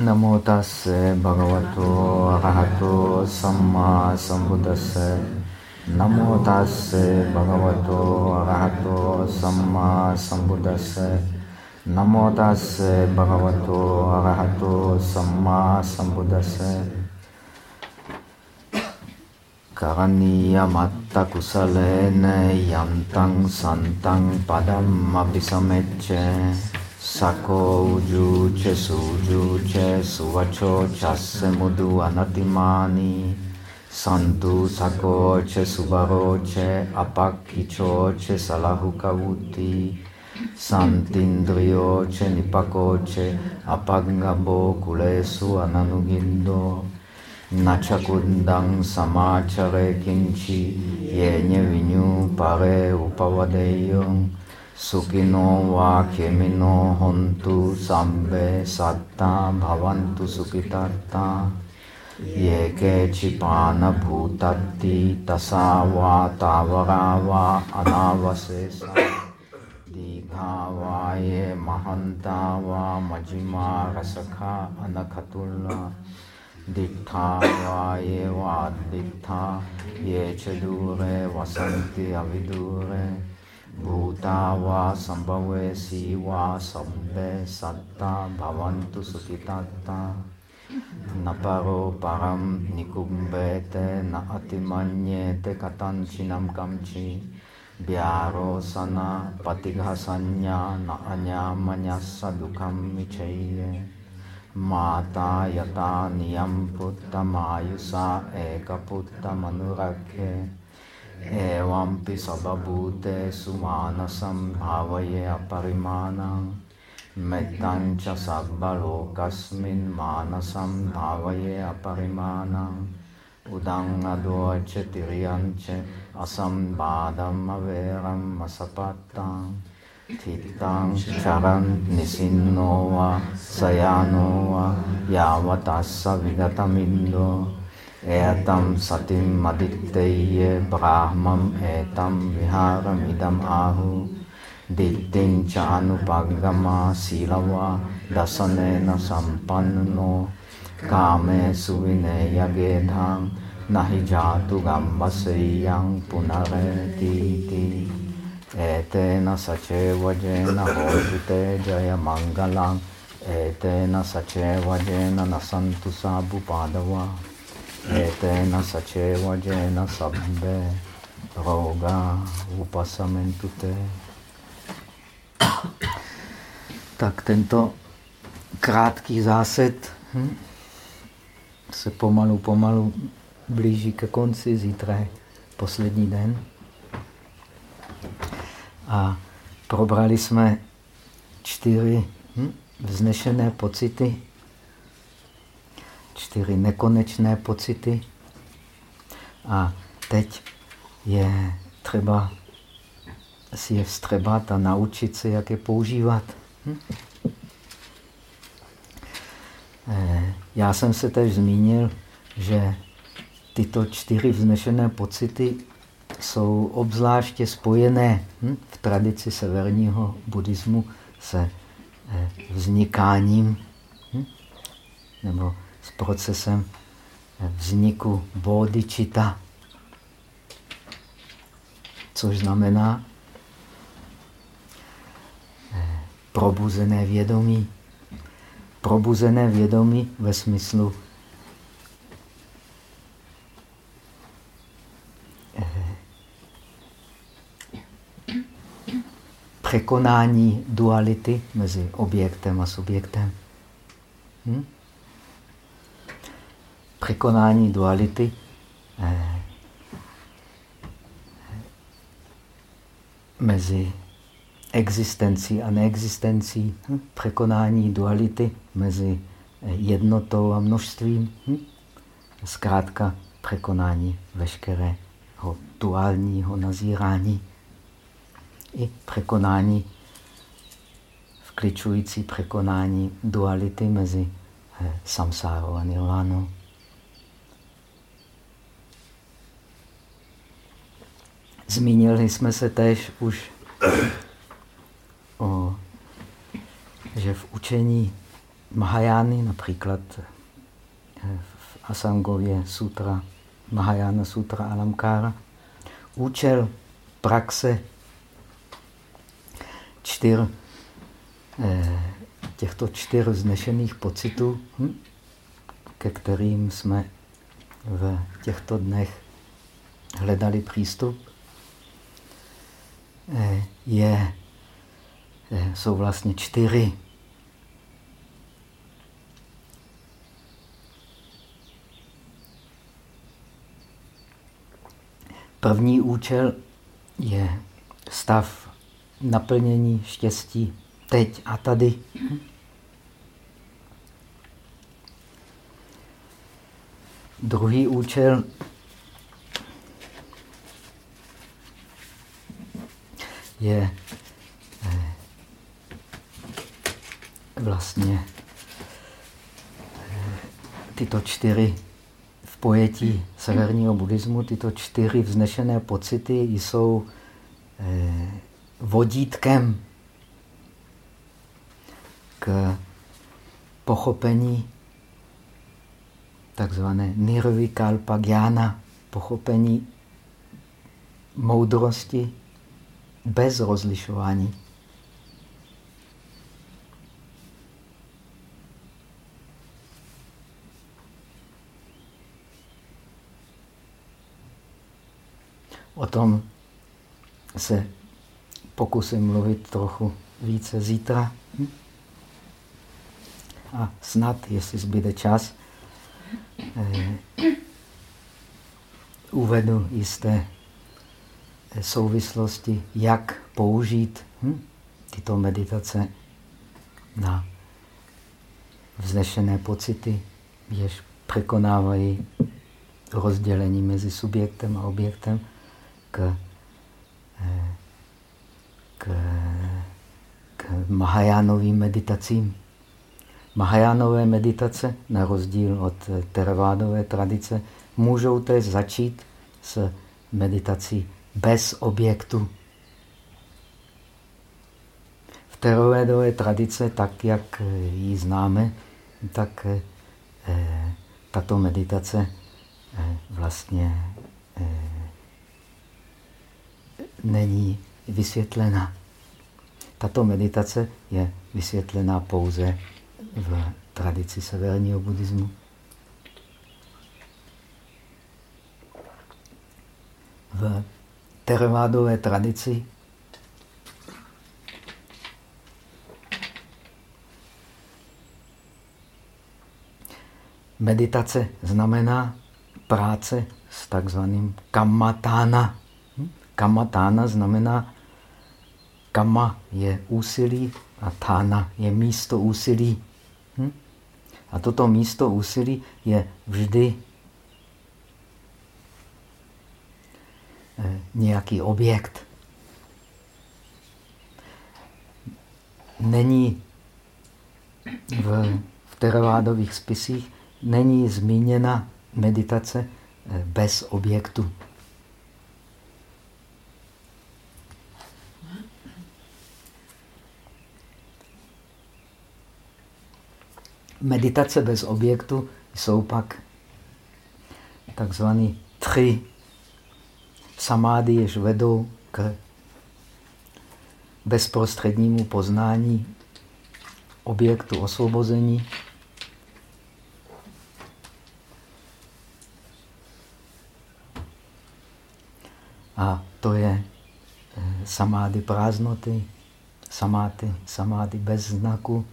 नमो तस् भगवतो अरहतो सम्मा सम्बुदस्स नमो तस् भगवतो अरहतो सम्मा सम्बुदस्स नमो तस् भगवतो अरहतो सम्मा सम्बुदस्स කරණීයමත්ත කුසලේන යන්තං සන්තං abhisamecce. Sako ujuče sujuče suvačo čase mudu anatimani santu sakoče subaroče apakičoče salahukavuti santindrioče nipakoče apagabo kulesu ananugindo načakundang samáčare kinči jeně vinyu pare upavadeyong සුඛිනෝ වා කෙමිනෝ හොන්තු සම්බේ සත්තා භවන්තු සුඛිතාත්තා. යේකේචි පාන භූතත්ති තසා වා තාවරා වා අනාවසේසා. දීඝා වායේ මහන්තා වා මජිමා රසඛා අනඛතුල්ලා දිඨා වායේ වා දිඨා යේච දුරේ වසන්ති අවිදුරේ. Kemino hontu sambe satta bhavantu sukitatta Yeke chipana bhutatti tasava tavarava anavasesa Dighavāye mahantava majima rasakha anakatulla Ditthāvāye vādittha ye chadure vasanti avidure Bhuta va sambhave siva sabbe satta bhavantu sukitatta Naparo param nikumbete na atimanyete katanchinam kamchi Vyaro sana patighasanya na anyamanyasa dukham michaye Mata yata niyam putta mayusa eka putta manurakhe Evampi sababhute sumanasam bhavaye aparimanam Mettancha sabbalokasmin manasam bhavaye aparimanam Udang adoche tiriyanche asambadam averam masapattam Thitang charan nisinno sayano va yavatassa vigatamindo Etam satim maditteye brahmam etam viharam idam ahu. Dittin cha anupagama silava dasanena sampanno kame suvineya gedhang nahi jatu gambaseyang punareti ti. Etena sacheva jena hojute jaya mangalang sabu padava Etena sačeva džena sabbe roga upasamentu Tak tento krátký zásed hm, se pomalu, pomalu blíží ke konci. Zítra je poslední den. A probrali jsme čtyři hm, vznešené pocity čtyři nekonečné pocity. A teď je třeba si je vstřebat a naučit se, jak je používat. Hm? Eh, já jsem se teď zmínil, že tyto čtyři vznešené pocity jsou obzvláště spojené hm? v tradici severního buddhismu se eh, vznikáním hm? nebo s procesem vzniku bodhicitta, což znamená eh, probuzené vědomí. Probuzené vědomí ve smyslu eh, překonání duality mezi objektem a subjektem. Hm? Překonání duality eh, mezi existencí a neexistencí, hm? překonání duality mezi jednotou a množstvím, hm? zkrátka překonání veškerého duálního nazírání i překonání, vkličující překonání duality mezi eh, samsárou a nirvánou. Zmínili jsme se též už o, že v učení Mahajány, například eh, v Asangově sutra, Mahajana sutra Alamkára. Účel praxe čtyř, eh, těchto čtyř znešených pocitů, hm, ke kterým jsme v těchto dnech hledali přístup, je, eh, jsou vlastně čtyři. První účel je stav naplnění štěstí teď a tady. Druhý účel je eh, vlastně eh, tyto čtyři v pojetí severního buddhismu, tyto čtyři vznešené pocity jsou eh, vodítkem k pochopení takzvané nirvikalpa gyana, pochopení moudrosti bez rozlišování. O tom se pokusím mluvit trochu více zítra. A snad, jestli zbyde čas, eh, uvedu jisté souvislosti, jak použít hm, tyto meditace na vznešené pocity, jež překonávají rozdělení mezi subjektem a objektem k, eh, k, k Mahajánovým meditacím. Mahajánové meditace, na rozdíl od teravádové tradice, můžou též začít s meditací bez objektu. V terovédové tradice, tak jak ji známe, tak eh, tato meditace eh, vlastně eh, není vysvětlena. Tato meditace je vysvětlená pouze v tradici severního buddhismu. V teravádové tradici meditace znamená práce s takzvaným kamatána. Kamatána znamená, kama je úsilí a tána je místo úsilí. A toto místo úsilí je vždy nějaký objekt. Není v, v teravádových spisích není zmíněna meditace eh, bez objektu. Meditace bez objektu jsou pak takzvaný tři samády, jež vedou k bezprostřednímu poznání objektu osvobození. A to je eh, samády prázdnoty, samády, samády bez znaku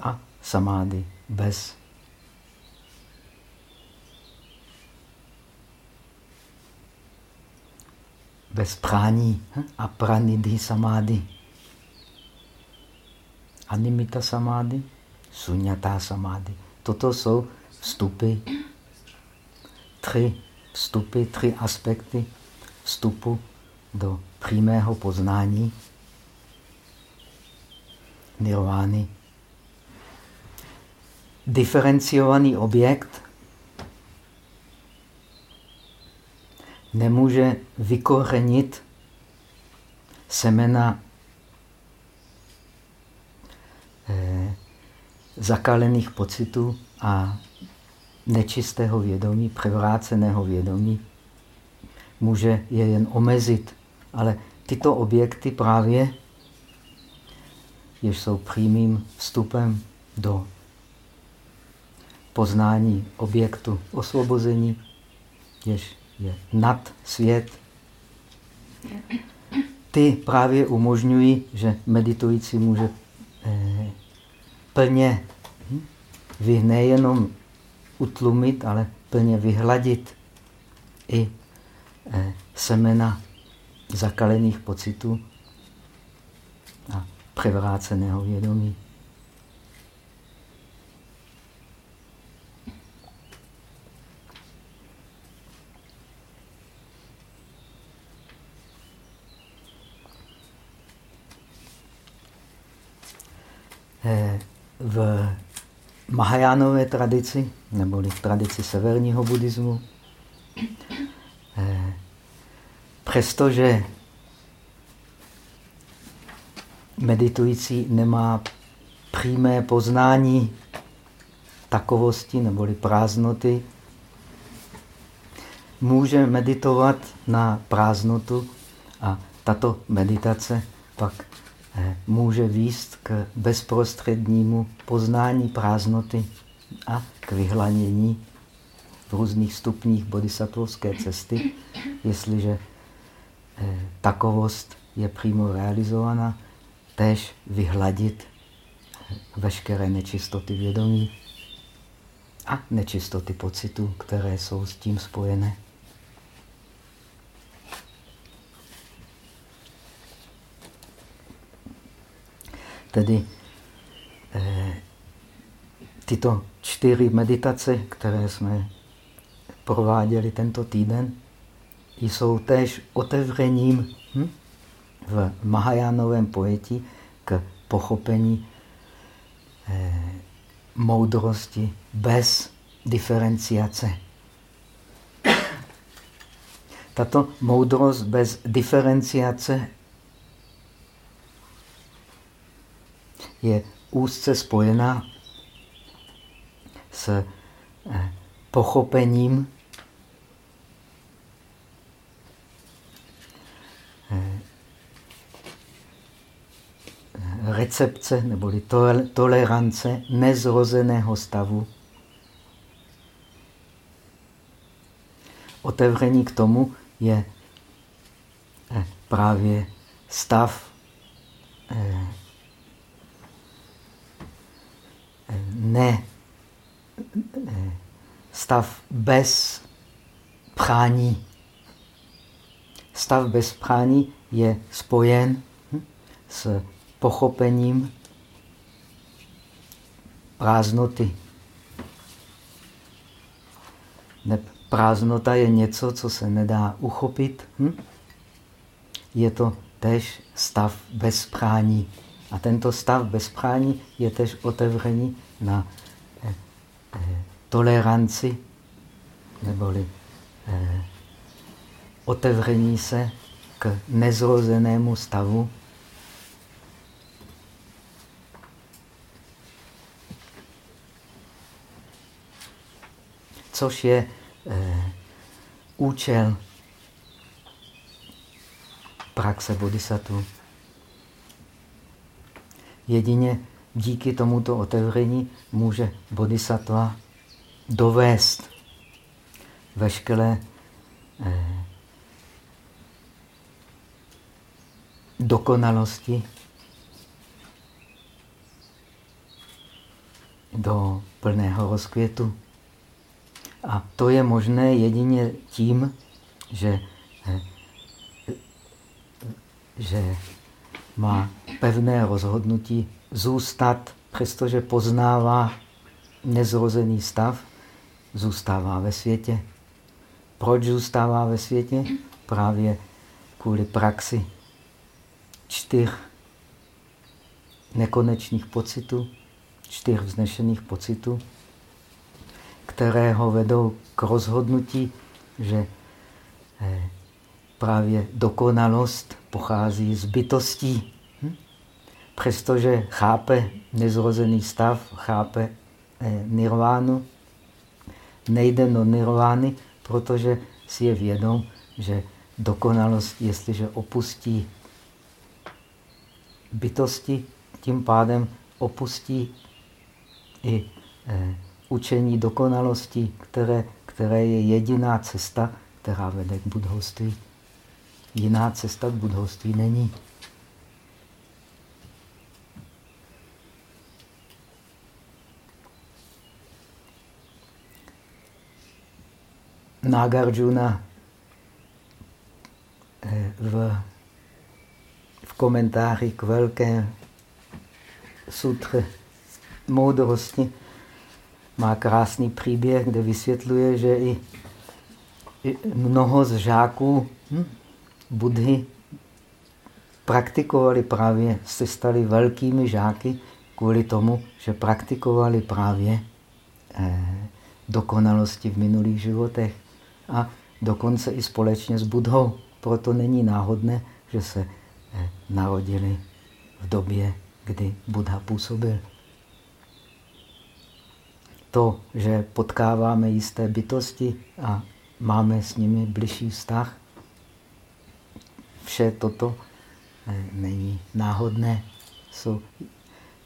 a samády bez bez prání a pranidhi samády. Animita samády, sunyata samády. Toto jsou vstupy, tři vstupy, tři aspekty vstupu do přímého poznání nirvány. Diferenciovaný objekt nemůže vykorenit semena eh, zakalených pocitů a nečistého vědomí, převráceného vědomí, může je jen omezit. Ale tyto objekty právě, jež jsou přímým vstupem do poznání objektu osvobození, jež je nad svět, ty právě umožňují, že meditující může eh, plně hm, vy nejenom utlumit, ale plně vyhladit i eh, semena zakalených pocitů a převráceného vědomí. V Mahajánové tradici, neboli v tradici severního buddhismu, eh, přestože meditující nemá přímé poznání takovosti neboli prázdnoty, může meditovat na prázdnotu a tato meditace pak Eh, může výst k bezprostřednímu poznání prázdnoty a k vyhlanění v různých stupních bodhisattvovské cesty, jestliže eh, takovost je přímo realizovaná, tež vyhladit eh, veškeré nečistoty vědomí a nečistoty pocitu, které jsou s tím spojené. Tedy eh, tyto čtyři meditace, které jsme prováděli tento týden, jsou též otevřením hm, v Mahajánovém pojetí k pochopení eh, moudrosti bez diferenciace. Tato moudrost bez diferenciace je úzce spojená s eh, pochopením eh, recepce neboli tolerance nezrozeného stavu. Otevření k tomu je eh, právě stav ne stav bez prání. Stav bez prání je spojen hm, s pochopením prázdnoty. Prázdnota je něco, co se nedá uchopit. Hm? Je to tež stav bez prání. A tento stav bezprání je tež otevření na eh, eh, toleranci, neboli eh, otevření se k nezrozenému stavu. Což je účel praxe bodhisattva. Jedině díky tomuto otevření může bodhisattva dovést veškeré eh, dokonalosti do plného rozkvětu. A to je možné jedině tím, že, eh, že má pevné rozhodnutí zůstat, přestože poznává nezrozený stav, zůstává ve světě. Proč zůstává ve světě? Právě kvůli praxi čtyř nekonečných pocitů, čtyř vznešených pocitů, které ho vedou k rozhodnutí, že eh, právě dokonalost pochází z bytostí. Přestože chápe nezrozený stav, chápe eh, nirvánu, nejde do nirvány, protože si je vědom, že dokonalost, jestliže opustí bytosti, tím pádem opustí i eh, učení dokonalosti, které, které je jediná cesta, která vede k budhoství. Jiná cesta k budhoství není. Nagarjuna eh, v, v komentáři k velké sutře moudrosti má krásný příběh, kde vysvětluje, že i, i mnoho z žáků hm, Budhy praktikovali právě, se stali velkými žáky kvůli tomu, že praktikovali právě eh, dokonalosti v minulých životech a dokonce i společně s Budhou. Proto není náhodné, že se eh, narodili v době, kdy Buddha působil. To, že potkáváme jisté bytosti a máme s nimi bližší vztah, vše toto eh, není náhodné.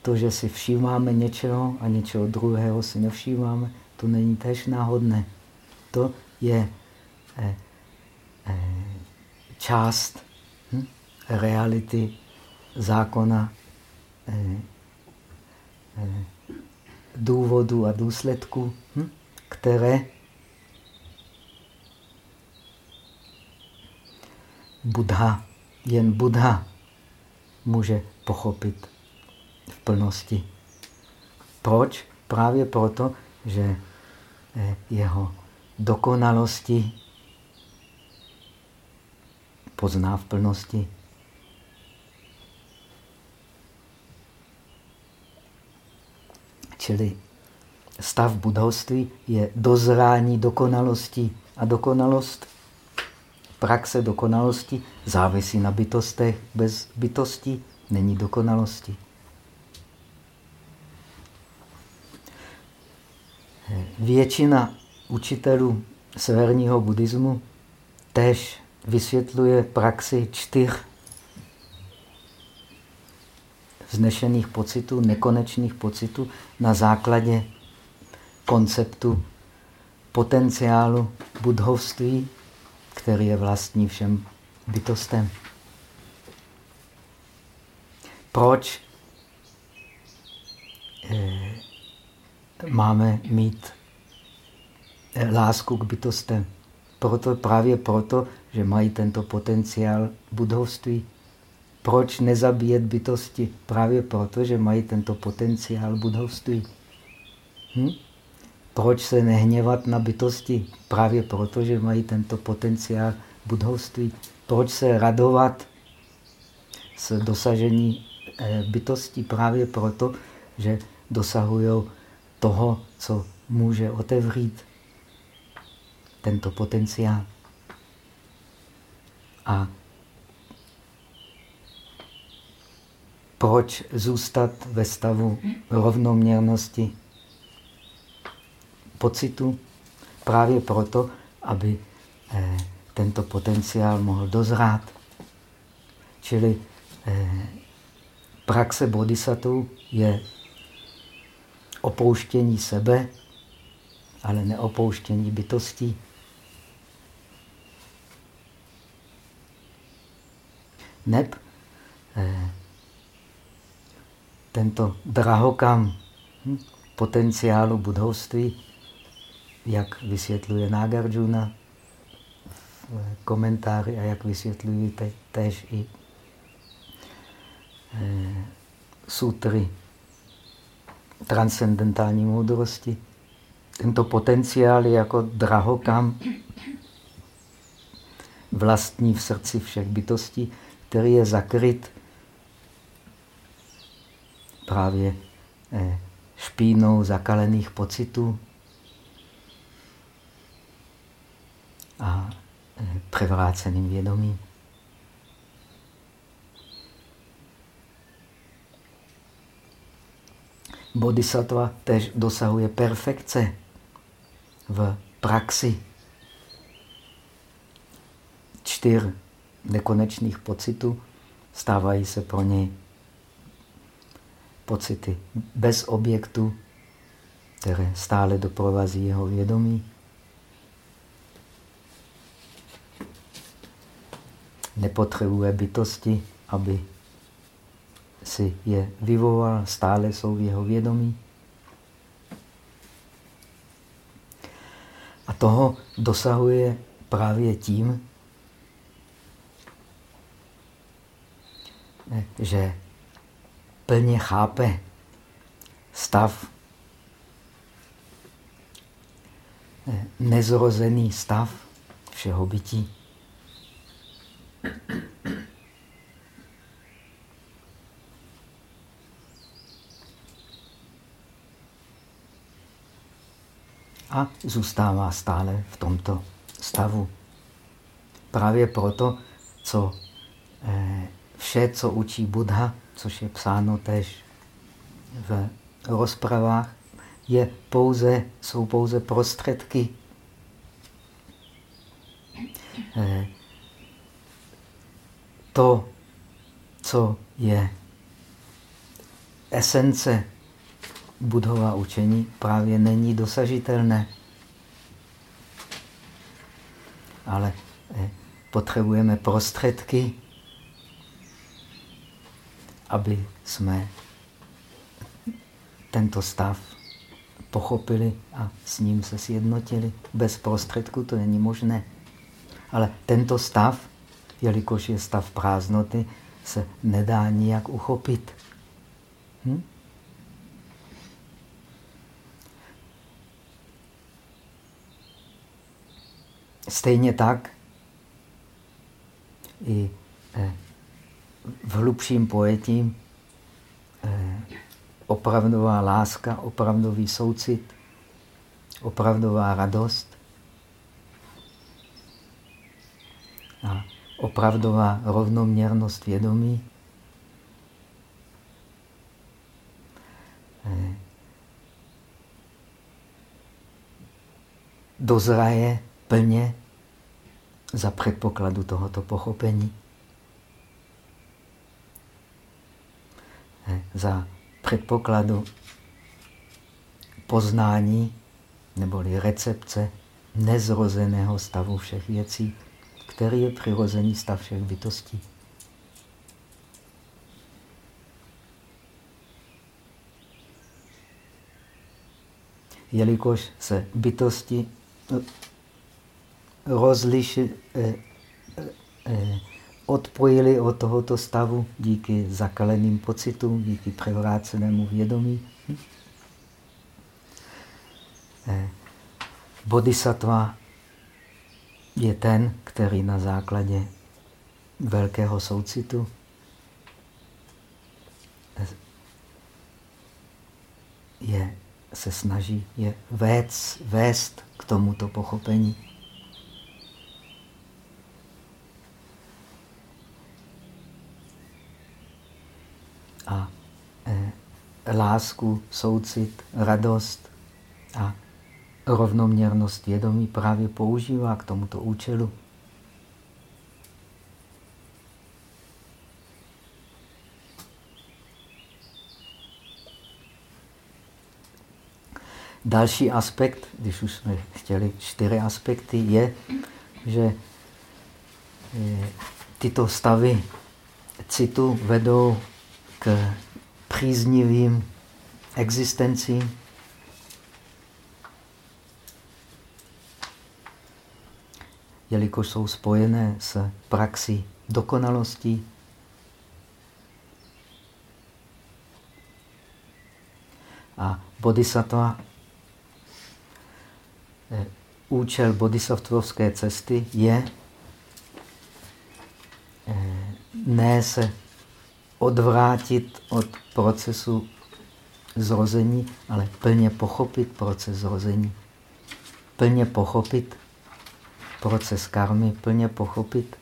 To, že si všímáme něčeho a něčeho druhého si nevšímáme, to není tež náhodné. To je eh, eh, část hm, reality zákona eh, důvodu a důsledku, hm, které Buddha, jen Buddha může pochopit v plnosti. Proč? Právě proto, že jeho dokonalosti pozná v plnosti. Čili stav budovství je dozrání dokonalosti. A dokonalost, praxe dokonalosti závisí na bytostech. Bez bytosti není dokonalosti. Většina učitelů severního buddhismu tež vysvětluje praxi čtyř vznešených pocitů, nekonečných pocitů na základě konceptu potenciálu budhovství, který je vlastní všem bytostem. Proč eh, máme mít lásku k bytostem. Proto, právě proto, že mají tento potenciál budovství. Proč nezabíjet bytosti? Právě proto, že mají tento potenciál budovství. Hm? Proč se nehněvat na bytosti? Právě proto, že mají tento potenciál budovství. Proč se radovat s dosažení eh, bytosti? Právě proto, že dosahují toho, co může otevřít tento potenciál. A proč zůstat ve stavu rovnoměrnosti pocitu? Právě proto, aby eh, tento potenciál mohl dozrát. Čili eh, praxe bodhisattva je opouštění sebe, ale neopouštění bytostí. Neb eh, tento drahokam hm, potenciálu budovství, jak vysvětluje Nagarjuna v komentáři a jak vysvětlují te, tež i eh, sutry transcendentální moudrosti. Tento potenciál je jako drahokam vlastní v srdci všech bytostí, který je zakryt právě eh, špínou zakalených pocitů a eh, převráceným vědomím. bodhisattva tež dosahuje perfekce v praxi čtyř nekonečných pocitů, stávají se pro něj pocity bez objektu, které stále doprovází jeho vědomí. Nepotřebuje bytosti, aby si je vyvolal, stále jsou v jeho vědomí. A toho dosahuje právě tím, že plně chápe stav, nezrozený stav všeho bytí. A zůstává stále v tomto stavu. Právě proto, co eh, vše, co učí Buddha, což je psáno tež v rozpravách, je pouze, jsou pouze prostředky. Eh, to, co je esence budhova učení, právě není dosažitelné. Ale eh, potřebujeme prostředky, aby jsme tento stav pochopili a s ním se sjednotili. Bez prostředku to není možné. Ale tento stav, jelikož je stav prázdnoty, se nedá nijak uchopit. Hm? Stejně tak i eh, v hlubším pojetí eh, opravdová láska, opravdový soucit, opravdová radost a opravdová rovnoměrnost vědomí eh, dozraje plně za předpokladu tohoto pochopení. Za předpokladu poznání neboli recepce nezrozeného stavu všech věcí, který je přirozený stav všech bytostí. Jelikož se bytosti rozliši, eh, eh, eh, odpojili od tohoto stavu díky zakaleným pocitům, díky převrácenému vědomí. Eh, bodhisattva je ten, který na základě velkého soucitu je, se snaží je vést, vést k tomuto pochopení. a e, lásku, soucit, radost a rovnoměrnost vědomí právě používá k tomuto účelu. Další aspekt, když už jsme chtěli čtyři aspekty, je, že e, tyto stavy citu vedou k příznivým existencím. Jelikož jsou spojené s praxí dokonalostí, a bodhisattva, eh, účel bodhisattvovské cesty je eh, ne se odvrátit od procesu zrození, ale plně pochopit proces zrození. Plně pochopit proces karmy, plně pochopit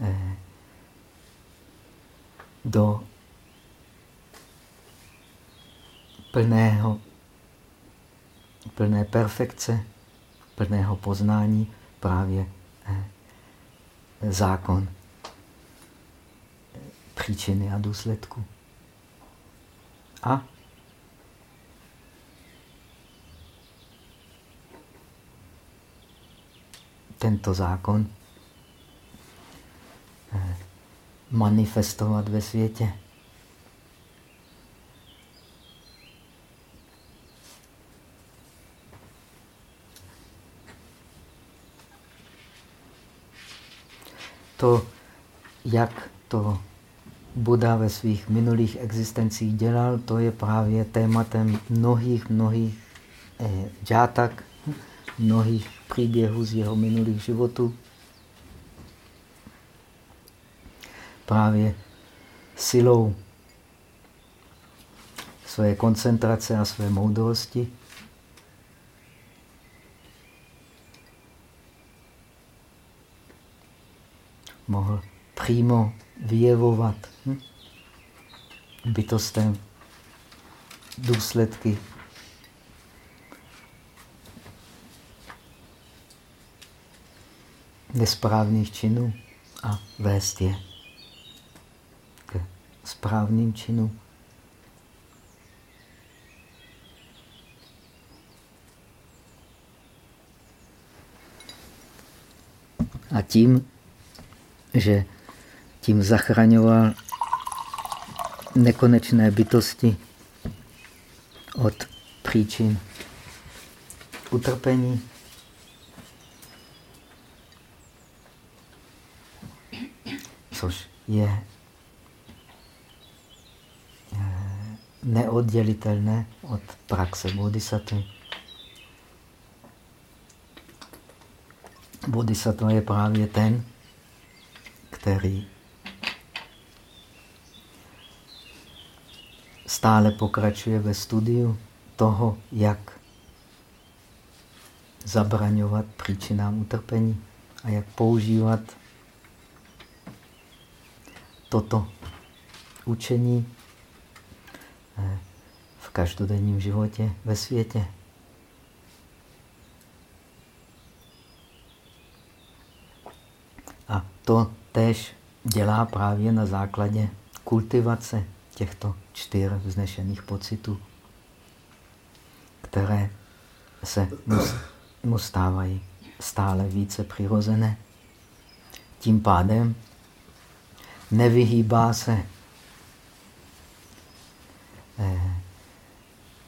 eh, do plného, plné perfekce, plného poznání právě eh, zákon příčiny a důsledku. A tento zákon eh, manifestovat ve světě. To, jak to Buda ve svých minulých existencích dělal, to je právě tématem mnohých, mnohých eh, džátak, mnohých příběhů z jeho minulých životů. Právě silou své koncentrace a své moudrosti mohl přímo vyjevovat bytostem důsledky nesprávných činů a vést je k správným činům. A tím, že tím zachraňoval nekonečné bytosti od příčin utrpení. Což je eh, neoddělitelné od praxe bodhisattva. Bodhisattva je právě ten, který stále pokračuje ve studiu toho, jak zabraňovat příčinám utrpení a jak používat toto učení eh, v každodenním životě ve světě. A to tež dělá právě na základě kultivace těchto čtyř vznešených pocitů, které se mu stávají stále více přirozené. Tím pádem nevyhýbá se eh,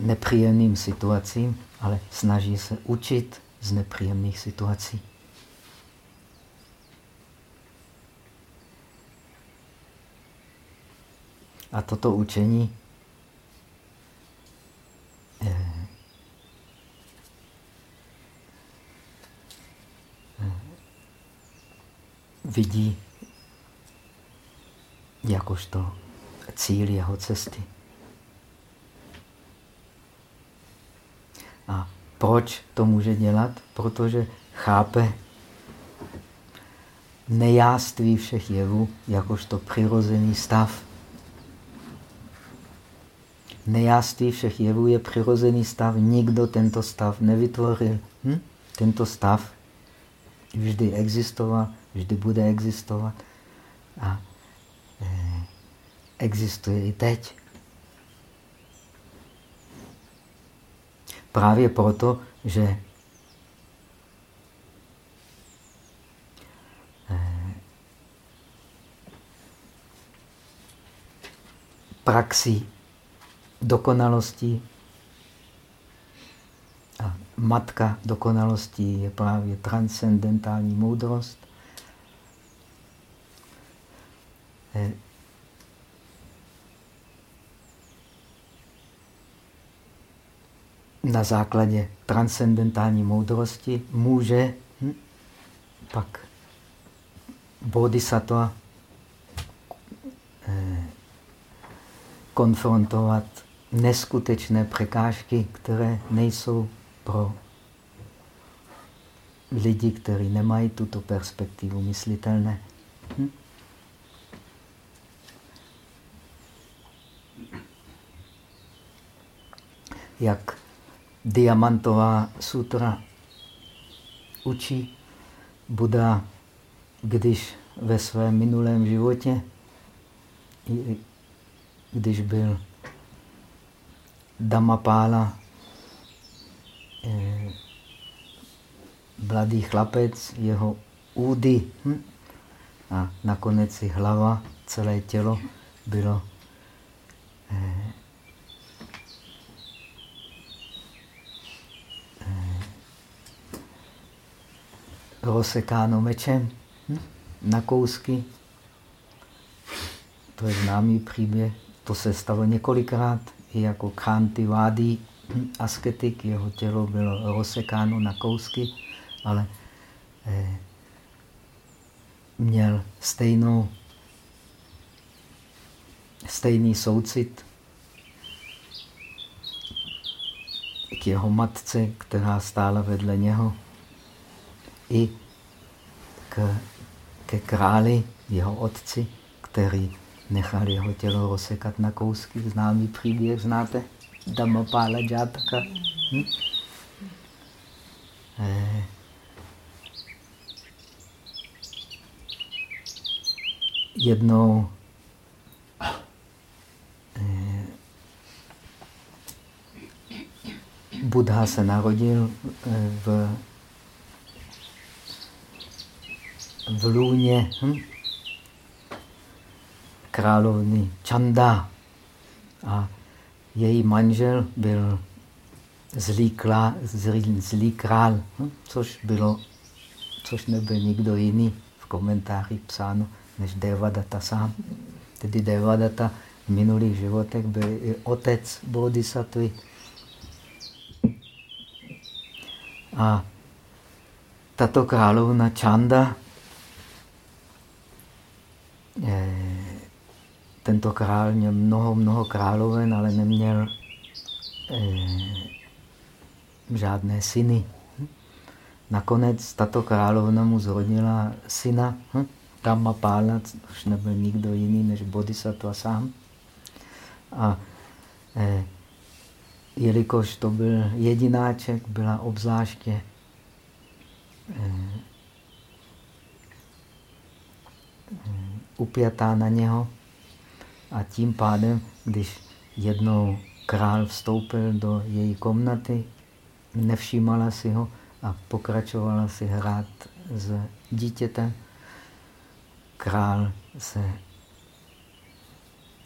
nepříjemným situacím, ale snaží se učit z nepříjemných situací. A toto učení eh, vidí jakožto cíl jeho cesty. A proč to může dělat? Protože chápe nejáství všech jevů jakožto přirozený stav nejáství všech jevů je přirozený stav. Nikdo tento stav nevytvořil. Hm? Tento stav vždy existoval, vždy bude existovat a eh, existuje i teď. Právě proto, že eh, praxi dokonalosti. A matka dokonalosti je právě transcendentální moudrost. Eh, na základě transcendentální moudrosti může hm, pak bodhisattva eh, konfrontovat neskutečné překážky, které nejsou pro lidi, kteří nemají tuto perspektivu myslitelné. Hm? jak diamantová sutra učí. Buda, když ve svém minulém životě, když byl Damapála, eh, mladý chlapec, jeho údy hm? a nakonec si hlava, celé tělo bylo eh, eh, rozsekáno mečem hm? na kousky. To je známý příběh. To se stalo několikrát. I jako Khanti Vády hm? asketik, jeho tělo bylo rozsekáno na kousky, ale eh, měl stejnou, stejný soucit k jeho matce, která stála vedle něho, i k, ke králi, jeho otci, který nechal jeho tělo rozsekat na kousky. Známý příběh, znáte? Dhammapala Jataka. Hm? Eh, jednou eh, Buddha se narodil eh, v, v lůně hm? Královny Čanda a její manžel byl zlý, klá, zlý, zlý král, hm? což, bylo, což nebyl nikdo jiný v komentáři psáno než Devadatta sám. Tedy Devadatta v minulých životech byl i otec bodhisattvy. A tato královna Čanda, eh, tento král měl mnoho, mnoho královen, ale neměl eh, žádné syny. Nakonec tato královna mu zrodila syna, hm? Dhammapála, už nebyl nikdo jiný než bodhisattva sám. A eh, jelikož to byl jedináček, byla obzvláště eh, upjatá na něho a tím pádem, když jednou král vstoupil do její komnaty, nevšímala si ho a pokračovala si hrát s dítětem, král se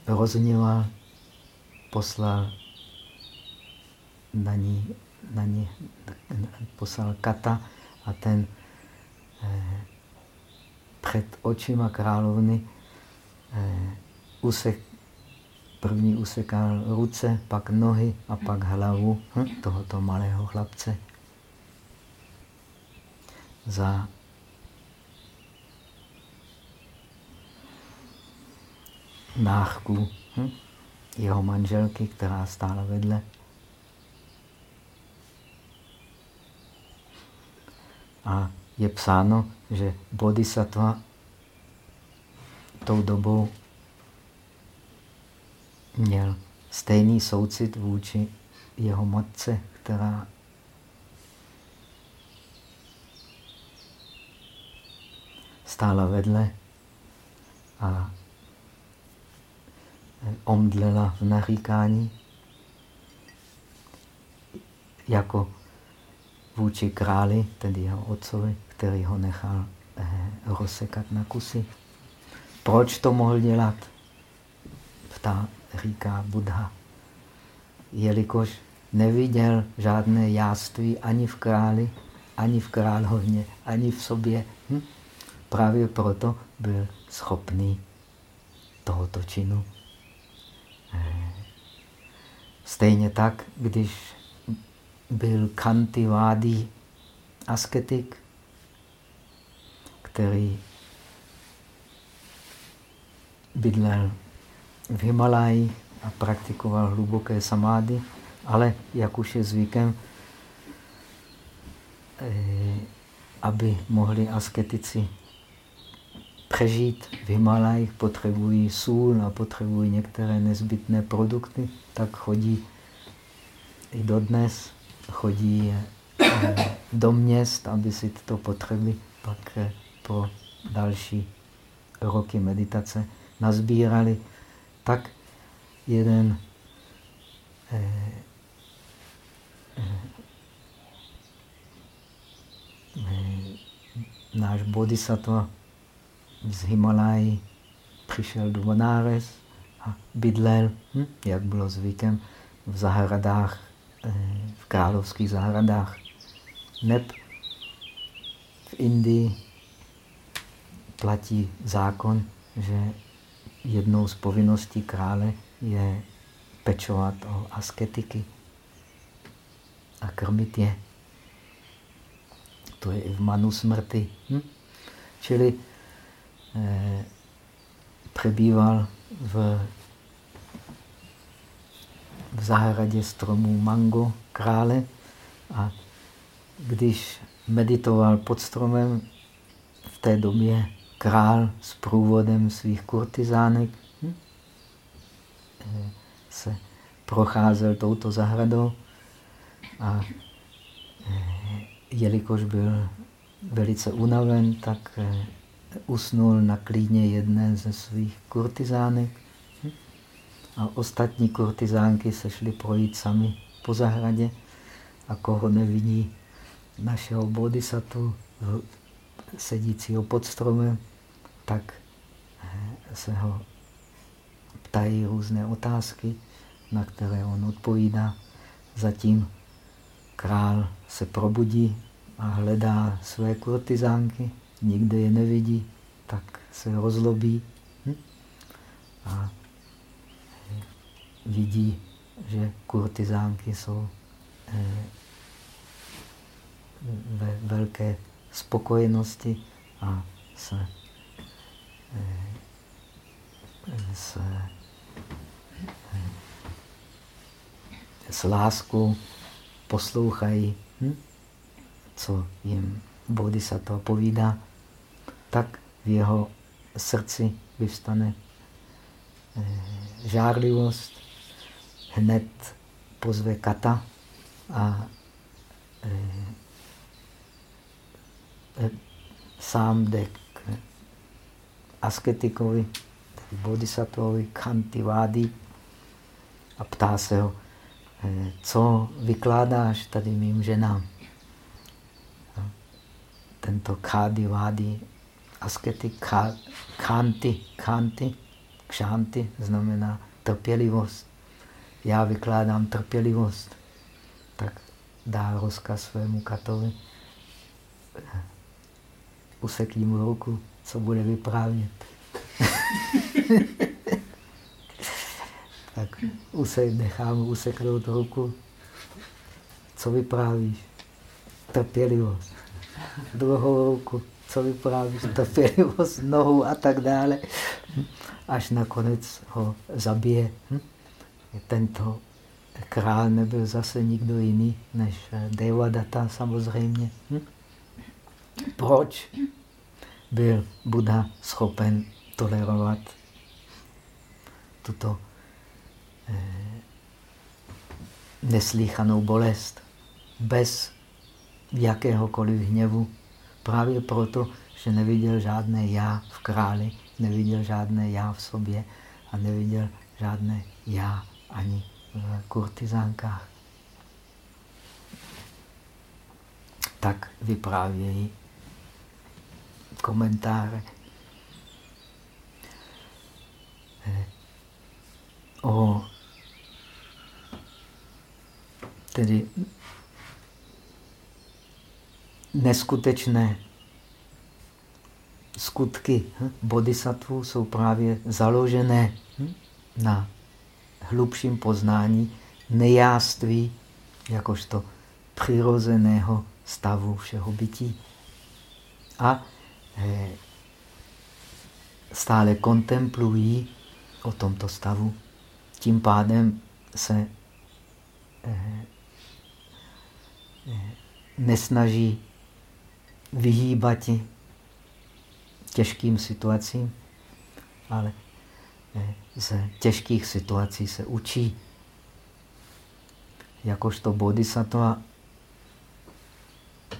rozněval, poslal na ní, na ní poslal kata a ten eh, před očima královny eh, usek, první usekal ruce, pak nohy a pak hlavu hm, tohoto malého chlapce. Za náchku hm? jeho manželky, která stála vedle. A je psáno, že bodhisattva tou dobou měl stejný soucit vůči jeho matce, která stála vedle a omdlela v naříkání jako vůči králi, tedy jeho otcovi, který ho nechal eh, rozsekat na kusy. Proč to mohl dělat? Ptá, říká Buddha. Jelikož neviděl žádné jáství ani v králi, ani v královně, ani v sobě. Hm? Právě proto byl schopný tohoto činu. Stejně tak, když byl Kantivádý asketik, který bydlel v Himalaji a praktikoval hluboké samády, ale jak už je zvykem, eh, aby mohli asketici přežít v Himalajích, potřebují sůl a potřebují některé nezbytné produkty, tak chodí i dodnes chodí eh, do měst, aby si tyto potřeby pak eh, pro další roky meditace nazbírali. Tak jeden eh, náš bodhisattva z Himalají přišel do Benáres a bydlel, hm, jak bylo zvykem, v zahradách, eh, v královských zahradách. Neb v Indii platí zákon, že jednou z povinností krále je pečovat o asketiky a krmit je. To je i v manu smrti. Hm? Čili eh, přebýval v, v zahradě stromů mango krále a když meditoval pod stromem, v té době král s průvodem svých kurtizánek hm, eh, se procházel touto zahradou a eh, jelikož byl velice unaven, tak eh, usnul na klíně jedné ze svých kurtizánek a ostatní kurtizánky se šly projít sami po zahradě a koho nevidí našeho bodhisattva sedícího pod stromem, tak eh, se ho ptají různé otázky, na které on odpovídá. Zatím král se probudí a hledá své kurtizánky nikde je nevidí, tak se rozlobí hm? a vidí, že kurtizánky jsou eh, ve velké spokojenosti a se, eh, eh, s láskou poslouchají, hm? co jim bodhisattva povídá tak v jeho srdci vyvstane eh, žárlivost, hned pozve kata a sám jde k asketikovi, tedy bodhisattvovi, kanti vády a ptá se ho, co vykládáš tady mým ženám. Tento kády vády askety kanty, kanty, kšanty znamená trpělivost. Já vykládám trpělivost. Tak dá rozkaz svému katovi. Usekni mu ruku, co bude vyprávět. tak usek, nechám useknout ruku. Co vyprávíš? Trpělivost. Druhou ruku co vyprávíš, trpělivost nohou a tak dále, až nakonec ho zabije. Hm? Tento král nebyl zase nikdo jiný než Devadatta samozřejmě. Proč byl Buddha schopen tolerovat tuto eh, neslíchanou bolest bez jakéhokoliv hněvu? Právě proto, že neviděl žádné já v králi, neviděl žádné já v sobě a neviděl žádné já ani v kurtizánkách. Tak vyprávějí komentáře eh, o tedy neskutečné skutky bodhisattva jsou právě založené na hlubším poznání nejáství jakožto přirozeného stavu všeho bytí. A stále kontemplují o tomto stavu. Tím pádem se eh, eh, nesnaží vyhýbat těžkým situacím, ale eh, ze těžkých situací se učí. jakožto bodhisattva,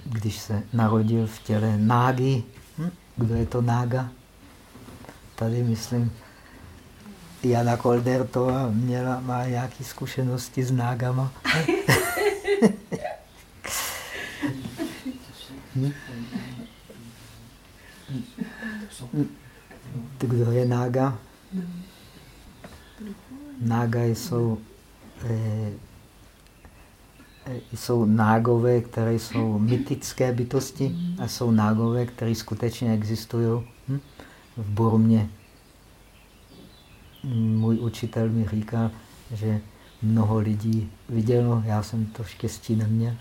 když se narodil v těle nágy. Kdo je to nága? Tady myslím, Jana Koldertová měla, má nějaké zkušenosti s nágama. Kdo je nága? Nága jsou, eh, jsou nágové, které jsou mytické bytosti a jsou nágové, které skutečně existují hm? v Burmě. Můj učitel mi říkal, že mnoho lidí vidělo, já jsem to štěstí neměl,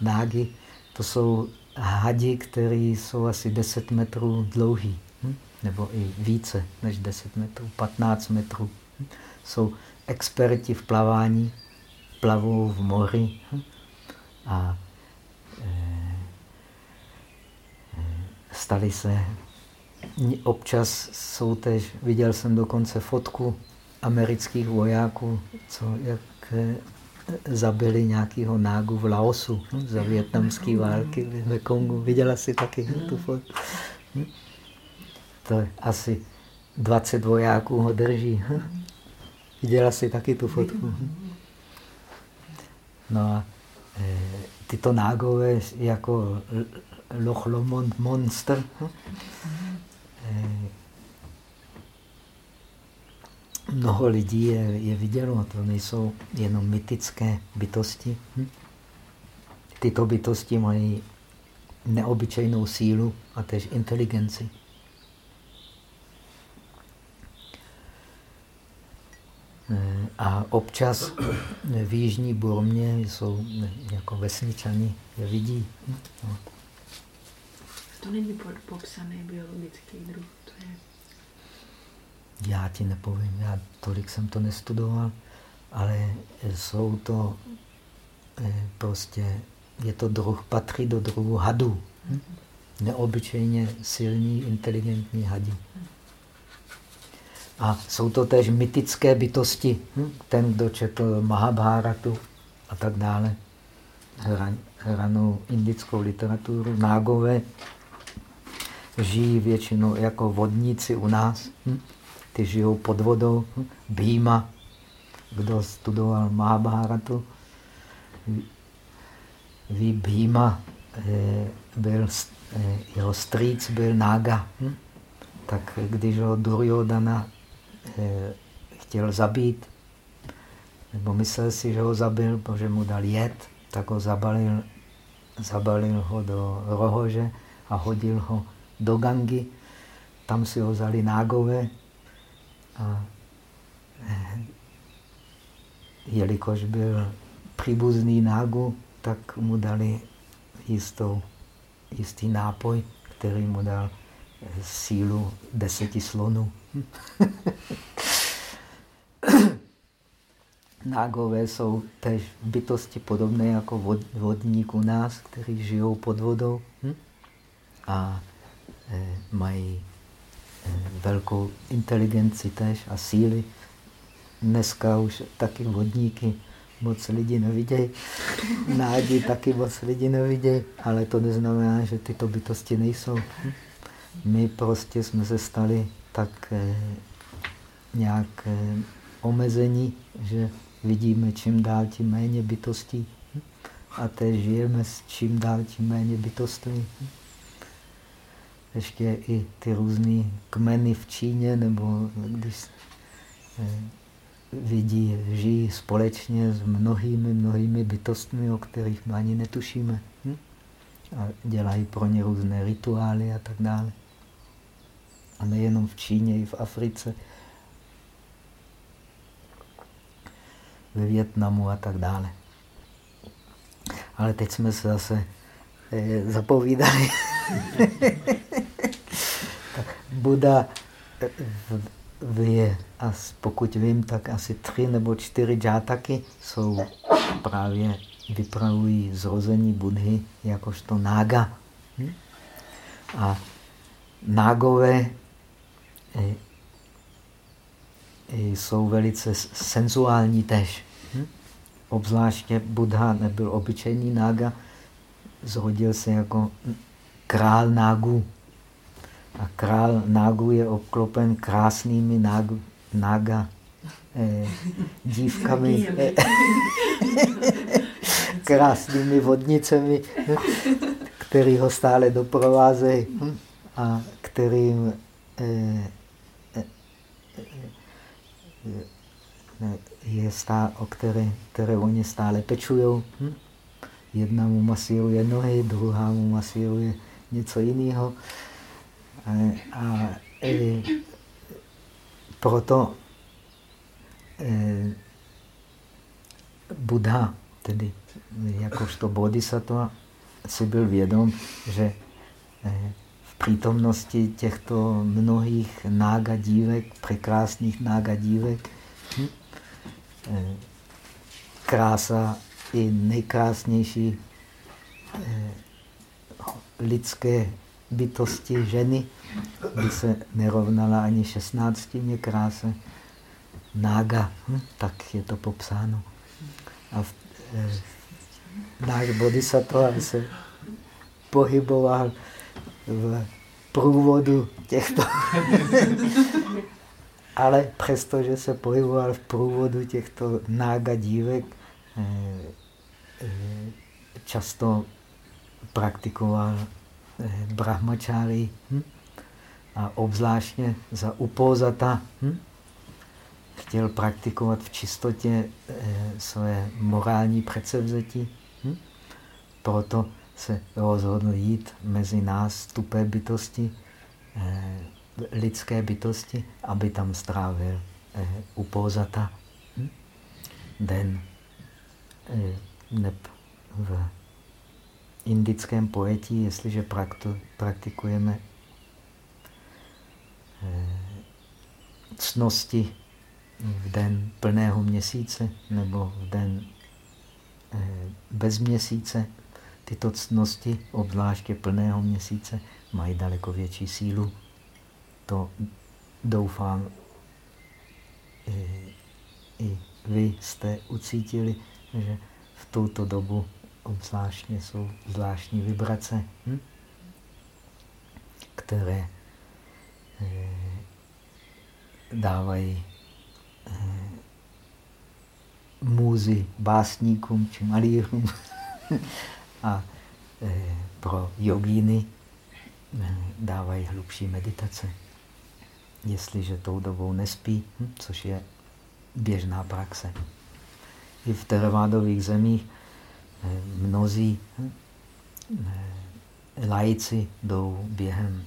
nágy. To jsou hadi, které jsou asi 10 metrů dlouhý, hm? nebo i více než 10 metrů, 15 metrů. Hm? Jsou experti v plavání, plavou v moři a e, e, stali se, občas jsou tež, viděl jsem dokonce fotku amerických vojáků, co jak e, zabili nějakého nágu v Laosu hm, za větnamské války v Mekongu. Viděla jsi taky tu fotku? Hm? To je asi 20 vojáků ho drží. Hm? Viděla jsi taky tu fotku? No a e, tyto nágové jako Loch Lomond Monster e, mnoho lidí je, je vidělo, to nejsou jenom mytické bytosti. Hm? Tyto bytosti mají neobyčejnou sílu a tež inteligenci. A občas v Jižní Burmě jsou jako vesničani, je vidí. No. To není popsaný biologický druh, to je já ti nepovím, já tolik jsem to nestudoval, ale jsou to eh, prostě, je to druh, patří do druhu hadů. Hm? Neobyčejně silní, inteligentní hadi. A jsou to též mytické bytosti. Hm? Ten, kdo četl Mahabharatu a tak dále, hranou indickou literaturu, nágové, žijí většinou jako vodníci u nás. Hm? ty žijou pod vodou. Bhima, kdo studoval Mahabharatu, ví, Bhima eh, byl, eh, jeho strýc byl Naga. Hm? Tak když ho Duryodhana chtěl zabít, nebo myslel si, že ho zabil, protože mu dal jed, tak ho zabalil, zabalil ho do rohože a hodil ho do Gangy. Tam si ho vzali nágové a eh, jelikož byl příbuzný nágu, tak mu dali jistou, jistý nápoj, který mu dal sílu deseti slonů. Nágové jsou tež bytosti podobné jako vod, vodník u nás, kteří žijou pod vodou hm? a e, mají velkou inteligenci tež a síly. Dneska už taky vodníky moc lidi nevidějí, nádi taky moc lidi nevidějí, ale to neznamená, že tyto bytosti nejsou. My prostě jsme se stali tak eh, nějak eh, omezení, že vidíme čím dál tím méně bytostí a teď žijeme s čím dál tím méně bytostmi ještě i ty různé kmeny v Číně, nebo když eh, vidí, žijí společně s mnohými, mnohými bytostmi, o kterých my ani netušíme. Hm? A dělají pro ně různé rituály a tak dále. A nejenom v Číně, i v Africe, ve Větnamu a tak dále. Ale teď jsme se zase eh, zapovídali. Buda je, a pokud vím, tak asi tři nebo čtyři džátaky jsou právě vypravují zrození Budhy jakožto nága. Hm? A nágové eh, eh, jsou velice senzuální tež. Hm? obzvláště Buddha nebyl obyčejný nága, zhodil se jako král nágů. A král nágů je obklopen krásnými nágu, nága eh, dívkami, eh, krásnými vodnicemi, který ho stále doprovázejí a kterým eh, je stále, o které, které oni stále pečují. Hm? Jedna mu masíruje nohy, druhá mu masíruje něco jiného. A, a e, proto e, Buddha, tedy jakožto bodhisattva, si byl vědom, že e, přítomnosti těchto mnohých nága dívek, překrásných nága dívek, hm, e, krása i nejkrásnější eh, lidské bytosti ženy by se nerovnala ani 16 kráse nága, hm? tak je to popsáno. A v, eh, náš bodhisattva se pohyboval v průvodu těchto. Ale přestože se pohyboval v průvodu těchto nága dívek, eh, Eh, často praktikoval eh, brahmačáry hm? a obzvláštně za upózata hm? chtěl praktikovat v čistotě své morální předsevzetí. Hm? Proto se rozhodl jít mezi nás tupé bytosti, lidské bytosti, aby tam strávil upózata hm? den neb v indickém pojetí, jestliže praktikujeme eh, cnosti v den plného měsíce nebo v den eh, bez měsíce, tyto cnosti, obzvláště plného měsíce, mají daleko větší sílu. To doufám, i vy jste ucítili, že v touto dobu obzvláštně jsou zvláštní vibrace, hm? které eh, dávají eh, můzy básníkům či malířům a eh, pro jogíny eh, dávají hlubší meditace. Jestliže tou dobou nespí, hm? což je běžná praxe i v teravádových zemích eh, mnozí hm, lajci jdou během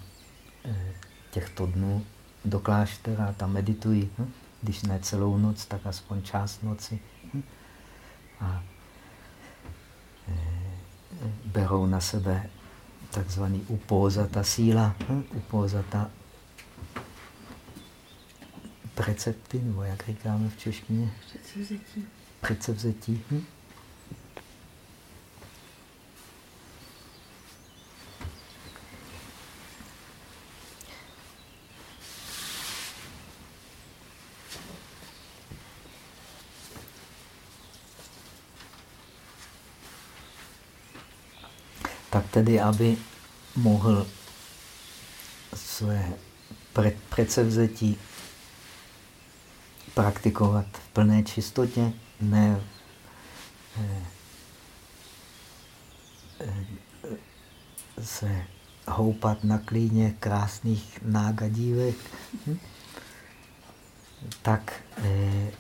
těchto dnů do kláštera a tam meditují. Hm. Když ne celou noc, tak aspoň část noci. A berou na sebe takzvaný upózata síla, upózata precepty, nebo jak říkáme v češtině? Předsevzetí předsevzetí. Hm? Tak tedy, aby mohl své předsevzetí praktikovat v plné čistotě, ne eh, eh, se houpat na klíně krásných nágadívek, hm? tak eh,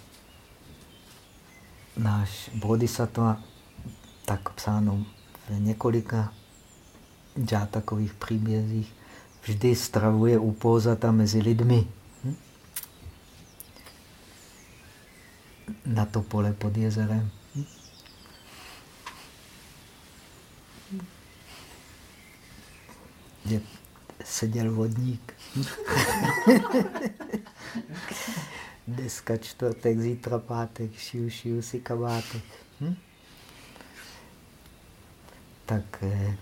náš bodhisattva, tak psáno v několika džátakových příbězích, vždy stravuje upózata mezi lidmi. na to pole pod jezerem. Kde seděl vodník. Dneska čtvrtek, zítra pátek, šiu, šiu si kabátek. Hm? Tak eh,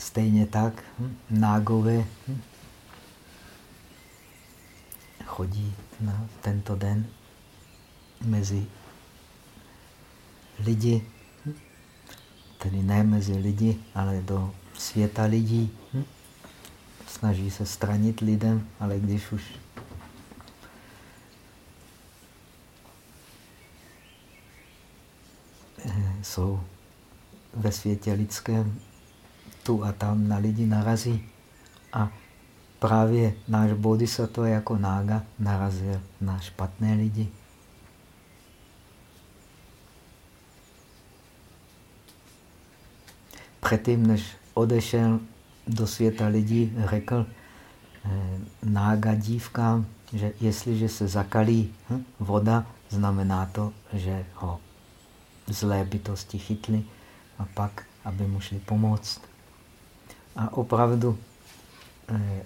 stejně tak hm? nágové hm? chodí na tento den mezi lidi, hm? tedy ne mezi lidi, ale do světa lidí. Snaží se stranit lidem, ale když už eh, jsou ve světě lidském, tu a tam na lidi narazí a právě náš bodhisattva jako nága narazil na špatné lidi. Předtím, než odešel do světa lidí, řekl eh, nága dívkám, že jestliže se zakalí hm, voda, znamená to, že ho zlé bytosti chytly a pak, aby mu šli pomoct. A opravdu eh,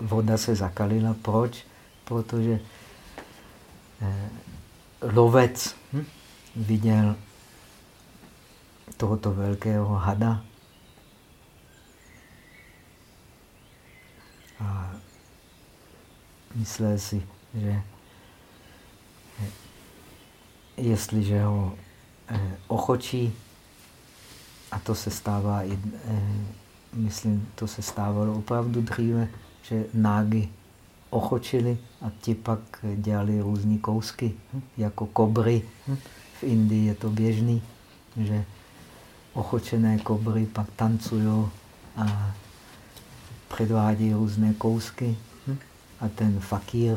voda se zakalila. Proč? Protože eh, lovec hm, viděl tohoto velkého hada a myslel si, že eh, jestliže ho ochočí, a to se stává, i, myslím, to se stávalo opravdu dříve, že nágy ochočili a ti pak dělali různé kousky, jako kobry. V Indii je to běžný, že ochočené kobry pak tancují a předvádějí různé kousky. A ten fakír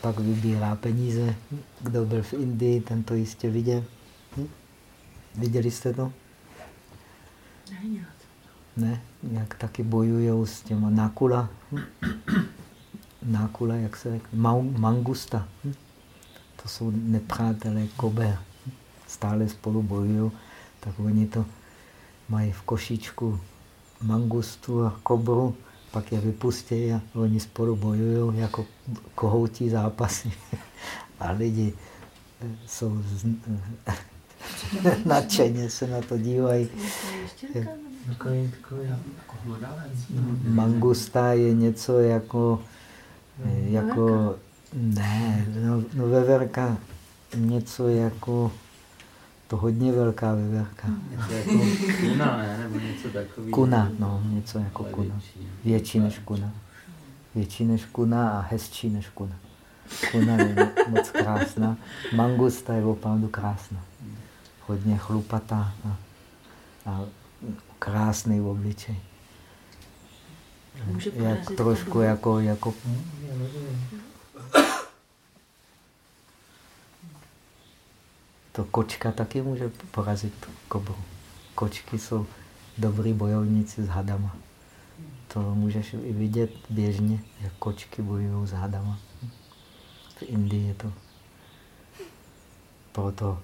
pak vybírá peníze. Kdo byl v Indii, ten to jistě viděl. Viděli jste to? Ne, ne? jak taky bojují s těma nákula. Nákula, jak se řekne, mangusta. To jsou nepřátelé kober. Stále spolu bojují, tak oni to mají v košičku mangustu a kobru, pak je vypustí a oni spolu bojují jako kohoutí zápasy. A lidi eh, jsou z... nadšeně se na to dívají. Takový, takový jako hlodavec. Mangusta je něco jako, jako ne, no, no veverka, něco jako, to hodně velká veverka. Něco jako kuna, ne? Nebo něco takového. Kuna, no, něco jako kuna. Větší než kuna. Větší než kuna a hezčí než kuna. Kuna je moc krásná. Mangusta je opravdu krásná. Hodně chlupatá. A, a krásný obličej. Může Jak trošku jako, jako to kočka taky může porazit kobru. Kočky jsou dobrý bojovníci s hadama. To můžeš i vidět běžně, jak kočky bojují s hadama. V Indii je to. Proto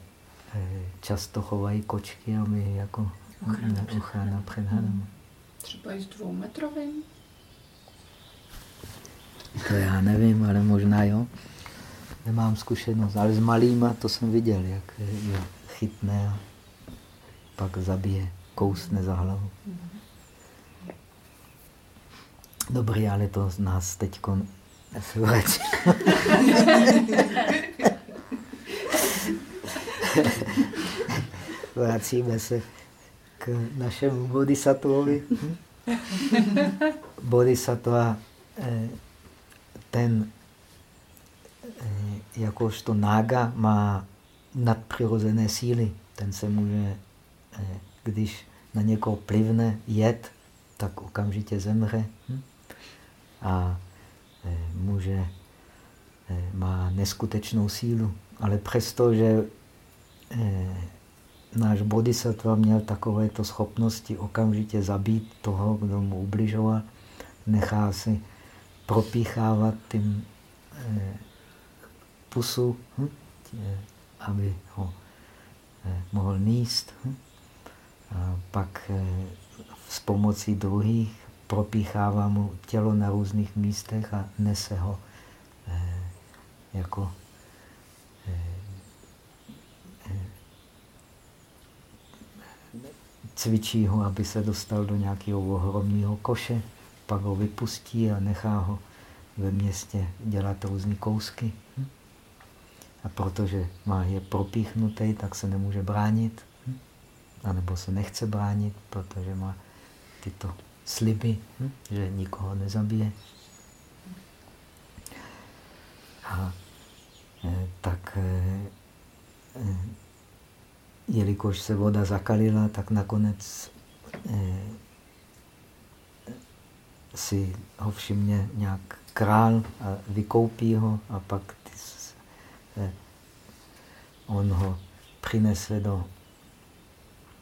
eh, často chovají kočky a my jako Ochrana před ochrana před hadem. Třeba i s dvoumetrovým. To já nevím, ale možná jo. Nemám zkušenost, ale s malýma to jsem viděl, jak je chytne a pak zabije, kousne za hlavu. Dobrý, ale to z nás teď se vrací. Vracíme se k našemu bodhisattvovi. Bodhisattva, eh, ten eh, jakožto nága má nadpřirozené síly. Ten se může, eh, když na někoho plivne jed, tak okamžitě zemře. Hm? A může, má neskutečnou sílu. Ale přesto, že náš bodhisattva měl takovéto schopnosti okamžitě zabít toho, kdo mu ubližoval, nechá si propíchávat tím eh, pusu, hm? Tě, aby ho eh, mohl níst. Hm? A pak eh, s pomocí druhých propíchává mu tělo na různých místech a nese ho eh, jako cvičí ho, aby se dostal do nějakého ohromného koše, pak ho vypustí a nechá ho ve městě dělat různé kousky. A protože má je propíchnutý, tak se nemůže bránit. Hm? A nebo se nechce bránit, protože má tyto sliby, že nikoho nezabije. A e, tak e, e, jelikož se voda zakalila, tak nakonec si ho všimne nějak král a vykoupí ho a pak on ho přinese do,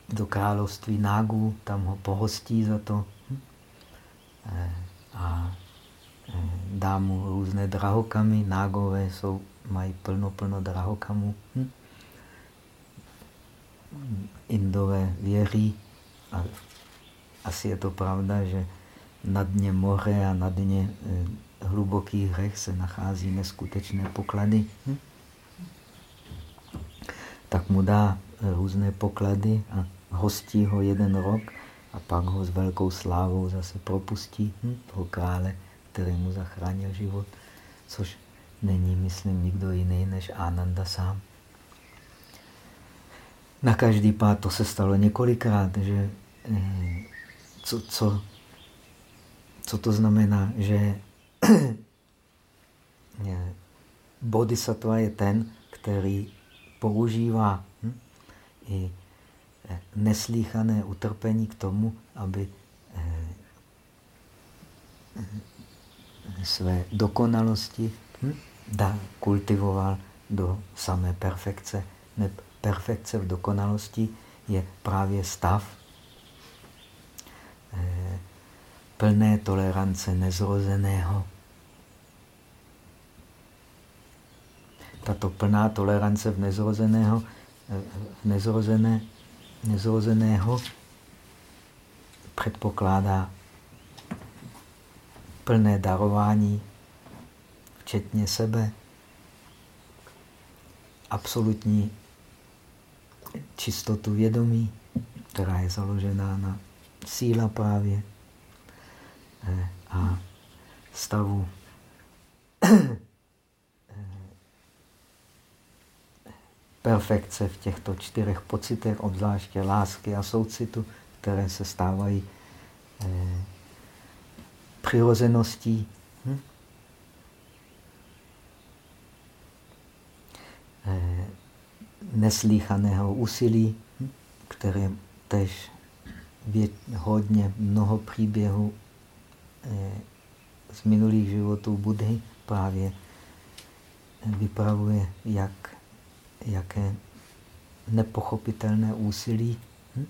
do království Nágů, tam ho pohostí za to hm? a dá mu různé drahokamy. Nágové jsou, mají plno, plno drahokamů. Hm? Indové věří, a asi je to pravda, že na dně moře a na dně eh, hlubokých řech se nachází neskutečné poklady. Hm? Tak mu dá eh, různé poklady a hostí ho jeden rok a pak ho s velkou slávou zase propustí hm? krále který mu zachránil život, což není, myslím, nikdo jiný než Ananda sám. Na každý pád to se stalo několikrát, že eh, co, co, co to znamená, že bodhisattva je ten, který používá hm, i eh, neslíchané utrpení k tomu, aby eh, své dokonalosti hm, da, kultivoval do samé perfekce. Ne, perfekce v dokonalosti je právě stav eh, plné tolerance nezrozeného. Tato plná tolerance v nezrozeného, eh, v nezrozené, nezrozeného předpokládá plné darování, včetně sebe, absolutní čistotu vědomí, která je založená na síla právě eh, a stavu eh, perfekce v těchto čtyřech pocitech, obzvláště lásky a soucitu, které se stávají eh, přirozeností. Hm? Neslíchaného úsilí, hm? které tež hodně mnoho příběhů eh, z minulých životů Budhy právě vypravuje, jak, jaké nepochopitelné úsilí hm?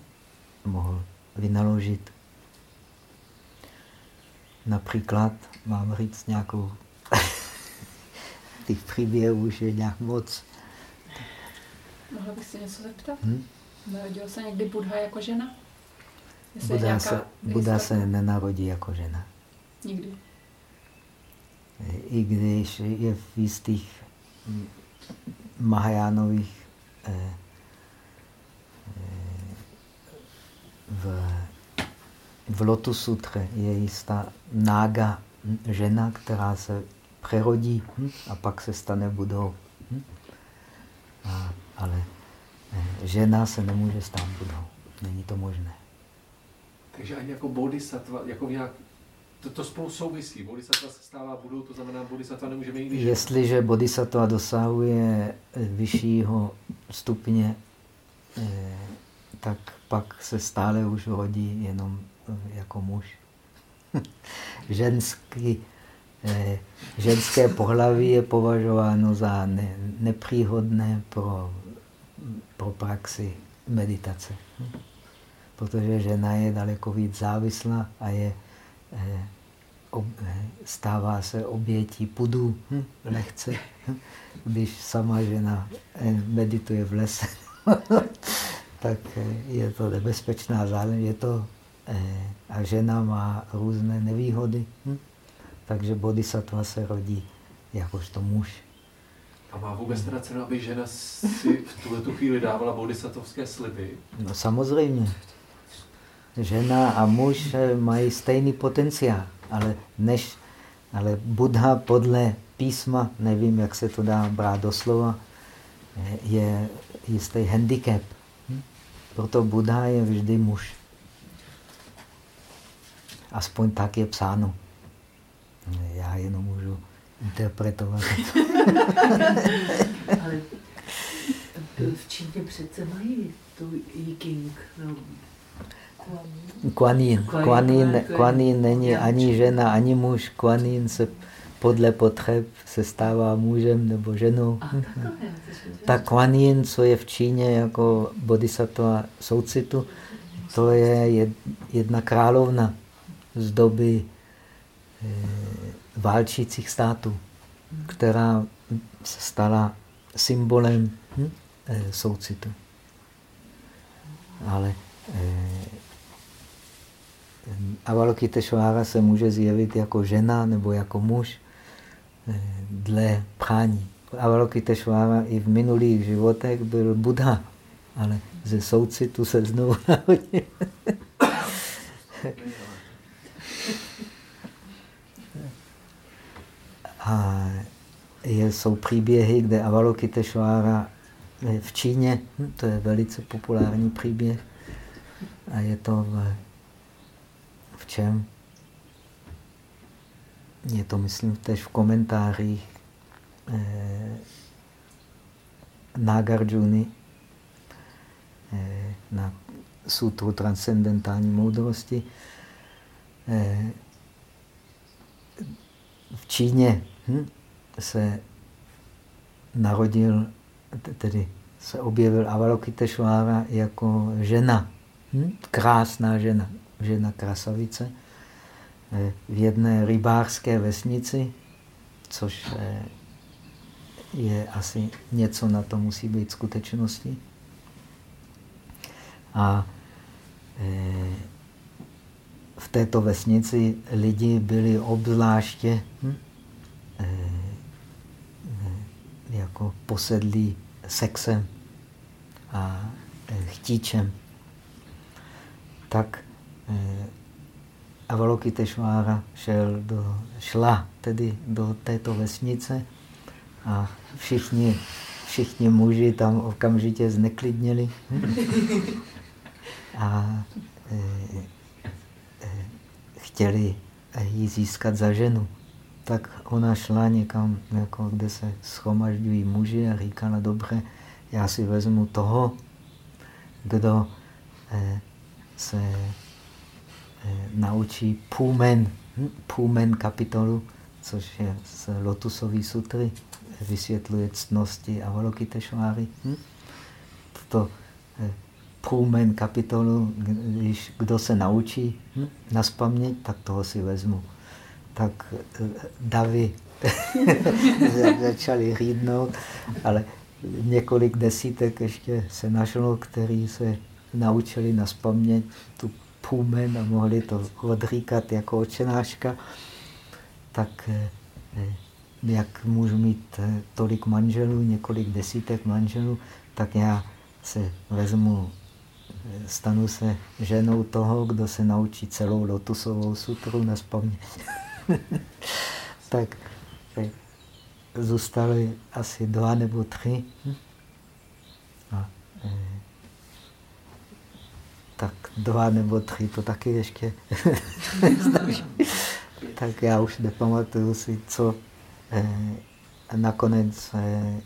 mohl vynaložit Například mám říct nějakou těch příběhů už je nějak moc. Mohla bych se něco zeptat? Hmm? Narodil se někdy Budha jako žena? Buddha, se, Buddha se nenarodí jako žena. Nikdy. I když je v jistých Mahajánových eh, eh, v v Lotus Sutře je jistá nága žena, která se přerodí hm, a pak se stane budou. Hm. A, ale eh, žena se nemůže stát budou. Není to možné. Takže ani jako bodhisattva, jako nějak, to, to spolu souvisí. Bodhisattva se stává budou, to znamená, bodhisattva nemůže mít jiný Jestliže bodhisattva dosahuje eh, vyššího stupně, eh, tak pak se stále už rodí jenom jako muž. Ženský, ženské pohlaví je považováno za ne, nepříhodné pro, pro praxi meditace. Protože žena je daleko víc závislá a je, eh, eh, stává se obětí pudů hm, lehce, když sama žena medituje v lese. tak je to nebezpečná záležitost. Je to Eh, a žena má různé nevýhody. Hm? Takže bodhisattva se rodí jakožto muž. A má vůbec teda cenu, aby žena si v tuhle tu chvíli dávala bodhisattvské sliby? No samozřejmě. Žena a muž eh, mají stejný potenciál, ale než ale Buddha podle písma, nevím, jak se to dá brát doslova, je jistý handicap. Hm? Proto Buddha je vždy muž. Aspoň tak je psáno. Já jenom můžu interpretovat. Ale v Číně přece mají tu Yiking. No. Kuan Yin. Kuan Yin, Kuan Yin není ani žena, ani muž. Kuan Yin se podle potřeb se stává mužem nebo ženou. Tak Kuan Yin, co je v Číně jako bodhisattva soucitu, to je jedna královna z doby eh, válčících států, která se stala symbolem hm, eh, soucitu. Ale eh, Avalokiteshvara se může zjevit jako žena nebo jako muž dle prání. Avalokiteshvara i v minulých životech byl Buddha, ale ze soucitu se znovu narodil. A je, jsou příběhy, kde Avalokiteshvara v Číně, hm, to je velice populární příběh, a je to v, v čem? Je to, myslím, tež v komentářích eh, Nagarjuna eh, na sutru transcendentální moudrosti. Eh, v Číně hm, se narodil, tedy se objevil Avalokiteshvara jako žena, hm, krásná žena, žena krasavice v jedné rybářské vesnici, což eh, je asi něco na to musí být skutečnosti. A eh, v této vesnici lidi byli obzvláště hm, eh, jako posedlí sexem a chtíčem. Tak Avalokiteshvara šel do, šla tedy do této vesnice a všichni, všichni muži tam okamžitě zneklidněli a chtěli ji získat za ženu. Tak ona šla někam, jako, kde se schromažďují muži a říkala, dobře, já si vezmu toho, kdo e, se Eh, naučí Pumen, hm, Pumen kapitolu, což je z Lotusové sutry, vysvětluje ctnosti Avalokiteshváry. Hm? Toto eh, Pumen kapitolu, když kdo se naučí hm, na spaměť, tak toho si vezmu. Tak eh, davy začali rýdnout, ale několik desítek ještě se našlo, který se naučili na spaměť tu půmen a mohli to odříkat jako očenáška, tak eh, eh, jak můžu mít tolik manželů, několik desítek manželů, tak já se vezmu, stanu se ženou toho, kdo se naučí celou lotusovou sutru na spaměť. tak zůstaly asi dva nebo tři. A, tak dva nebo tři to taky ještě tak já už nepamatuju si, co eh, nakonec eh,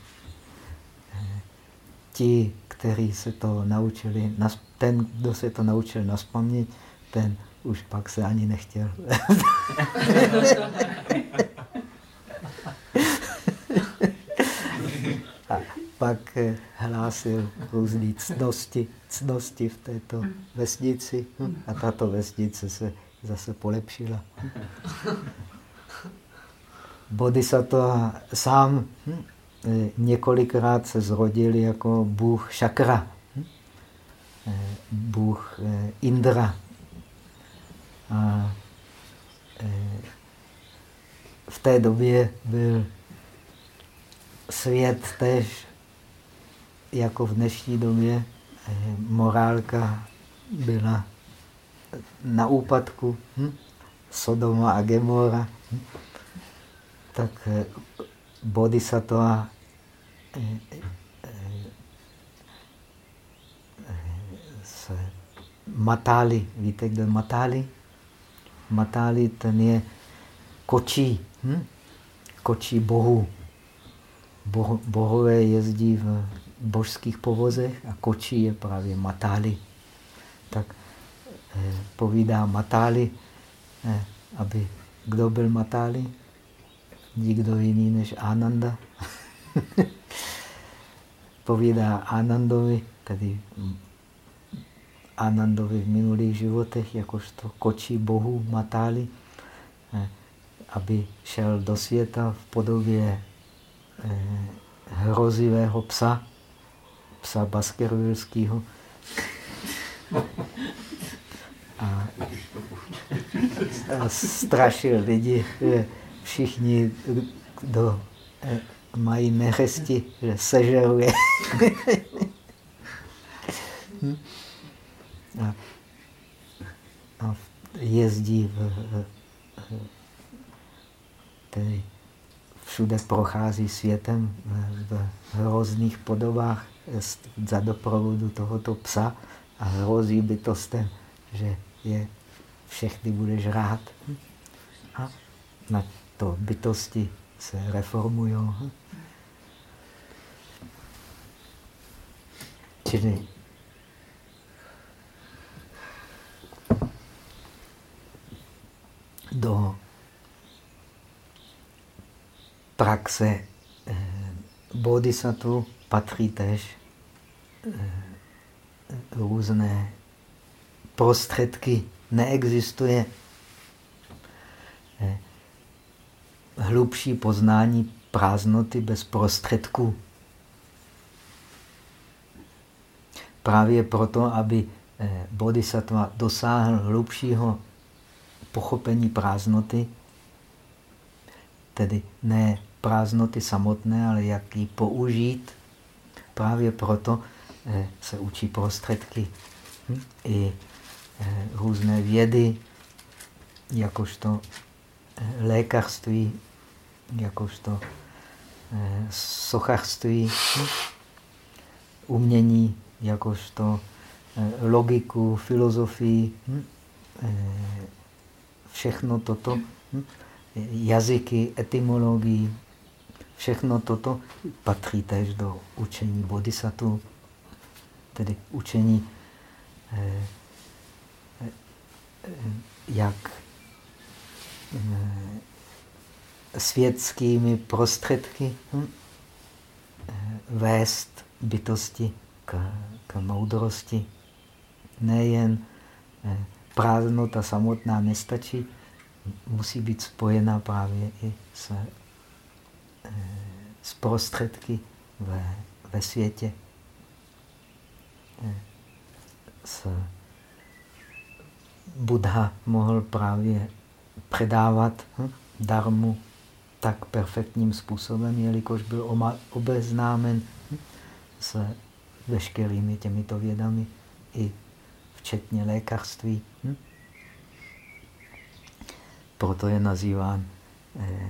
ti, kteří se to naučili, ten, kdo se to naučil na ten už pak se ani nechtěl. pak eh, hlásil různé cnosti, cnosti v této vesnici a tato vesnice se zase polepšila. Bodhisattva sám hm, eh, několikrát se zrodil jako bůh šakra, hm, eh, bůh Indra. A e, v té době byl svět tež, jako v dnešní době, e, morálka byla na úpadku hm? Sodoma a Gemora, hm? tak e, bodhisattva se matali. Víte, kdo matali? Matáli? Ten je kočí. Hm? Kočí bohu. Bo, bohové jezdí v božských povozech a kočí je právě Matáli. Tak eh, povídá Matáli, eh, aby kdo byl Matáli? Nikdo jiný než Ananda. povídá Anandovi, tedy Anandovi v minulých životech, jakožto kočí bohu Matáli, eh, aby šel do světa v podobě eh, hrozivého psa, psa baskervilského. A, a strašil lidi, že všichni, kdo eh, mají nechesti, že sežeruje. a, jezdí v, tedy všude prochází světem v, v hrozných podobách za doprovodu tohoto psa a hrozí bytostem, že je všechny budeš rád. A na to bytosti se reformují. Čili do praxe eh, bodhisattva patří tež eh, různé prostředky. Neexistuje eh, hlubší poznání prázdnoty bez prostředků. Právě proto, aby bodhisattva dosáhl hlubšího pochopení prázdnoty, tedy ne prázdnoty samotné, ale jak ji použít. Právě proto eh, se učí prostředky hm? i eh, různé vědy, jakožto eh, lékařství, jakožto sochařství, hm? umění, jakožto logiku, filozofii, hm? všechno toto, jazyky, etymologii, všechno toto patří též do učení bodhisattva, tedy učení eh, eh, jak eh, světskými prostředky hm, vést bytosti k, k moudrosti. Nejen prázdnota samotná nestačí, musí být spojena právě i s, s prostředky ve, ve světě. Eh, s Buddha mohl právě předávat hm, darmu tak perfektním způsobem, jelikož byl obeznámen hm, s veškerými těmito vědami i včetně lékařství. Hm? Proto je nazýván eh,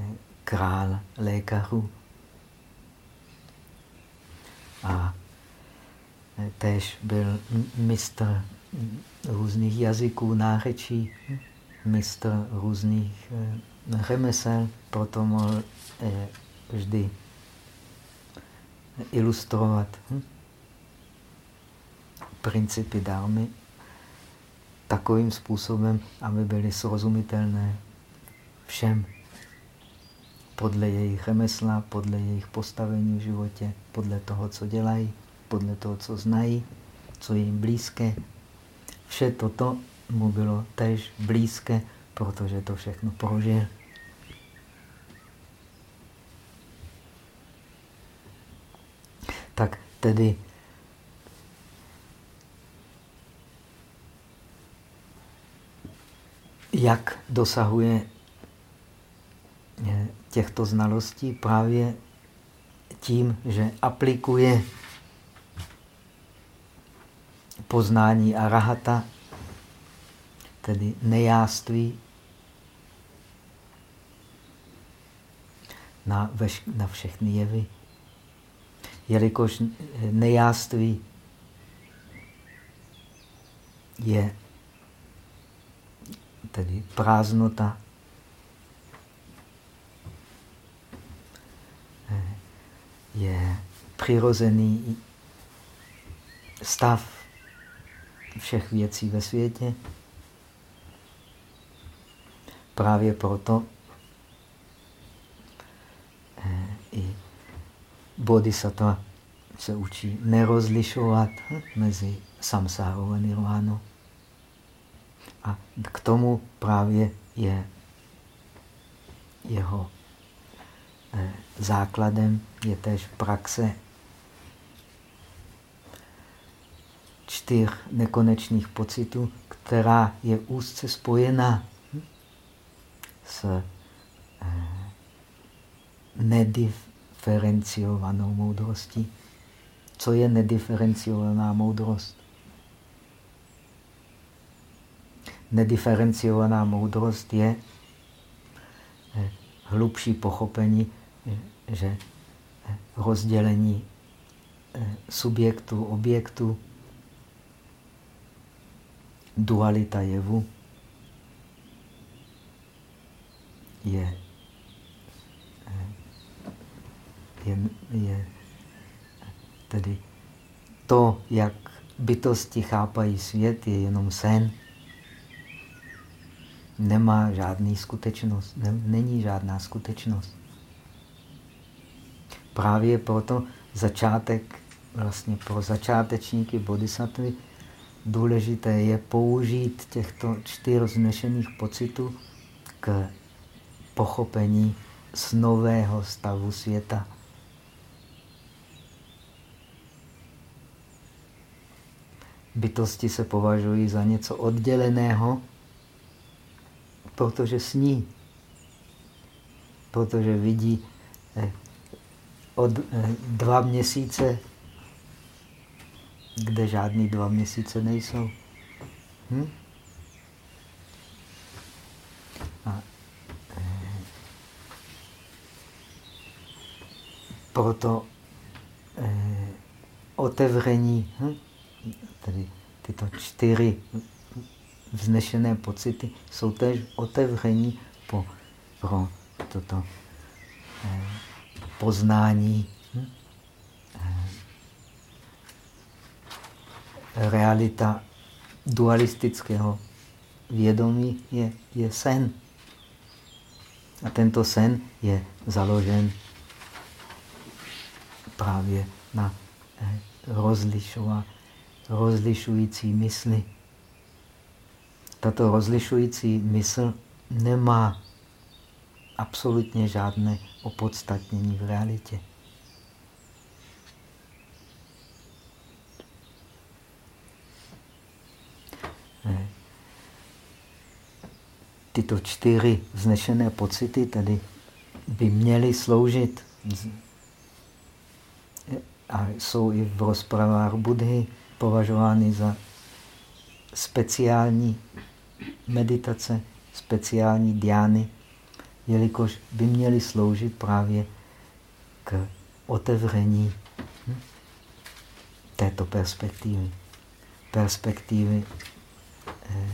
král lékařů. A též byl mistr různých jazyků, nářečí, mistr různých eh, řemesel, proto mohl eh, vždy ilustrovat hm? principy dármy takovým způsobem, aby byly srozumitelné všem podle jejich remesla, podle jejich postavení v životě, podle toho, co dělají, podle toho, co znají, co je jim blízké. Vše toto mu bylo tež blízké, protože to všechno prožil. Tak tedy jak dosahuje eh, těchto znalostí právě tím, že aplikuje poznání arahata, tedy nejáství, na, veš, na všechny jevy. Jelikož nejáství je tedy prázdnota. Je přirozený stav všech věcí ve světě. Právě proto eh, i bodhisattva se učí nerozlišovat hm, mezi samsárou a nirvánou. A k tomu právě je jeho eh, základem je tež praxe čtyř nekonečných pocitů, která je úzce spojená hm, s eh, nediferenciovanou moudrostí. Co je nediferenciovaná moudrost? Nediferenciovaná moudrost je eh, hlubší pochopení, eh, že rozdělení subjektu, objektu dualita jevu je, je, je tedy to, jak bytosti chápají svět, je jenom sen. Nemá žádný skutečnost, ne, není žádná skutečnost. Právě proto začátek, vlastně pro začátečníky bodhisattvy, důležité je použít těchto čtyř znešených pocitů k pochopení nového stavu světa. Bytosti se považují za něco odděleného, protože sní. Protože vidí eh, od eh, dva měsíce kde žádný dva měsíce nejsou. Hm? A, e, proto e, otevření, hm? tedy tyto čtyři vznešené pocity jsou též otevření po, pro toto poznání realita dualistického vědomí je, je sen. A tento sen je založen právě na eh, rozlišující mysli. Tato rozlišující mysl nemá absolutně žádné opodstatnění v realitě. tyto čtyři vznešené pocity tady by měly sloužit a jsou i v rozpravách Budhy považovány za speciální meditace, speciální diány, jelikož by měly sloužit právě k otevření hm, této perspektivy. Perspektivy eh,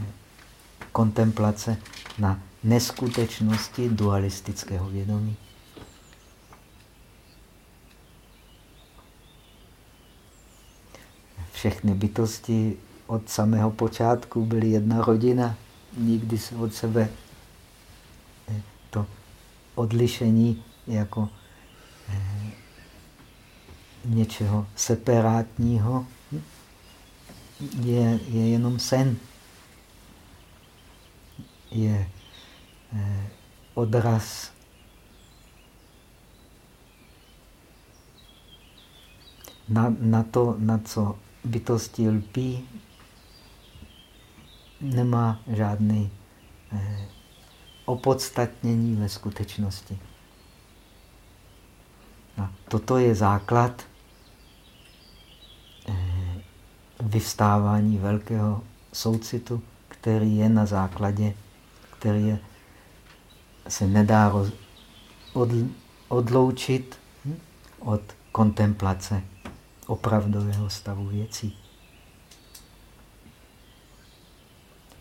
kontemplace na neskutečnosti dualistického vědomí. Všechny bytosti od samého počátku byly jedna rodina. Nikdy se od sebe odlišení jako eh, něčeho separátního. Je, je jenom sen. Je eh, odraz na, na to, na co bytosti lpí, nemá žádný eh, opodstatnění ve skutečnosti. A toto je základ eh, vyvstávání velkého soucitu, který je na základě který je, se nedá roz, od, odloučit od kontemplace opravdového stavu věcí.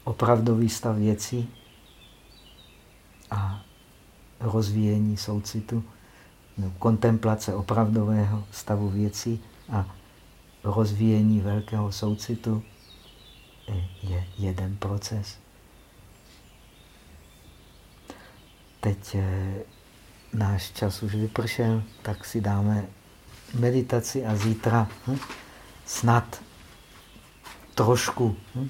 opravdový stav věcí a rozvíjení soucitu, kontemplace opravdového stavu věcí a rozvíjení velkého soucitu je jeden proces. Teď eh, náš čas už vypršel, tak si dáme meditaci a zítra hm, snad trošku, hm,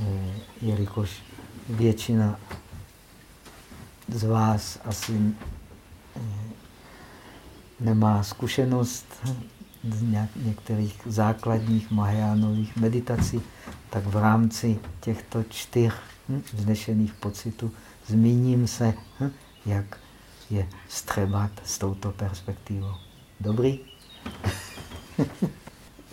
eh, jelikož většina z vás asi eh, nemá zkušenost z některých základních Mahajánových meditací, tak v rámci těchto čtyř hm, vznešených pocitů zmíním se, hm, jak je střebat s touto perspektivou. Dobrý?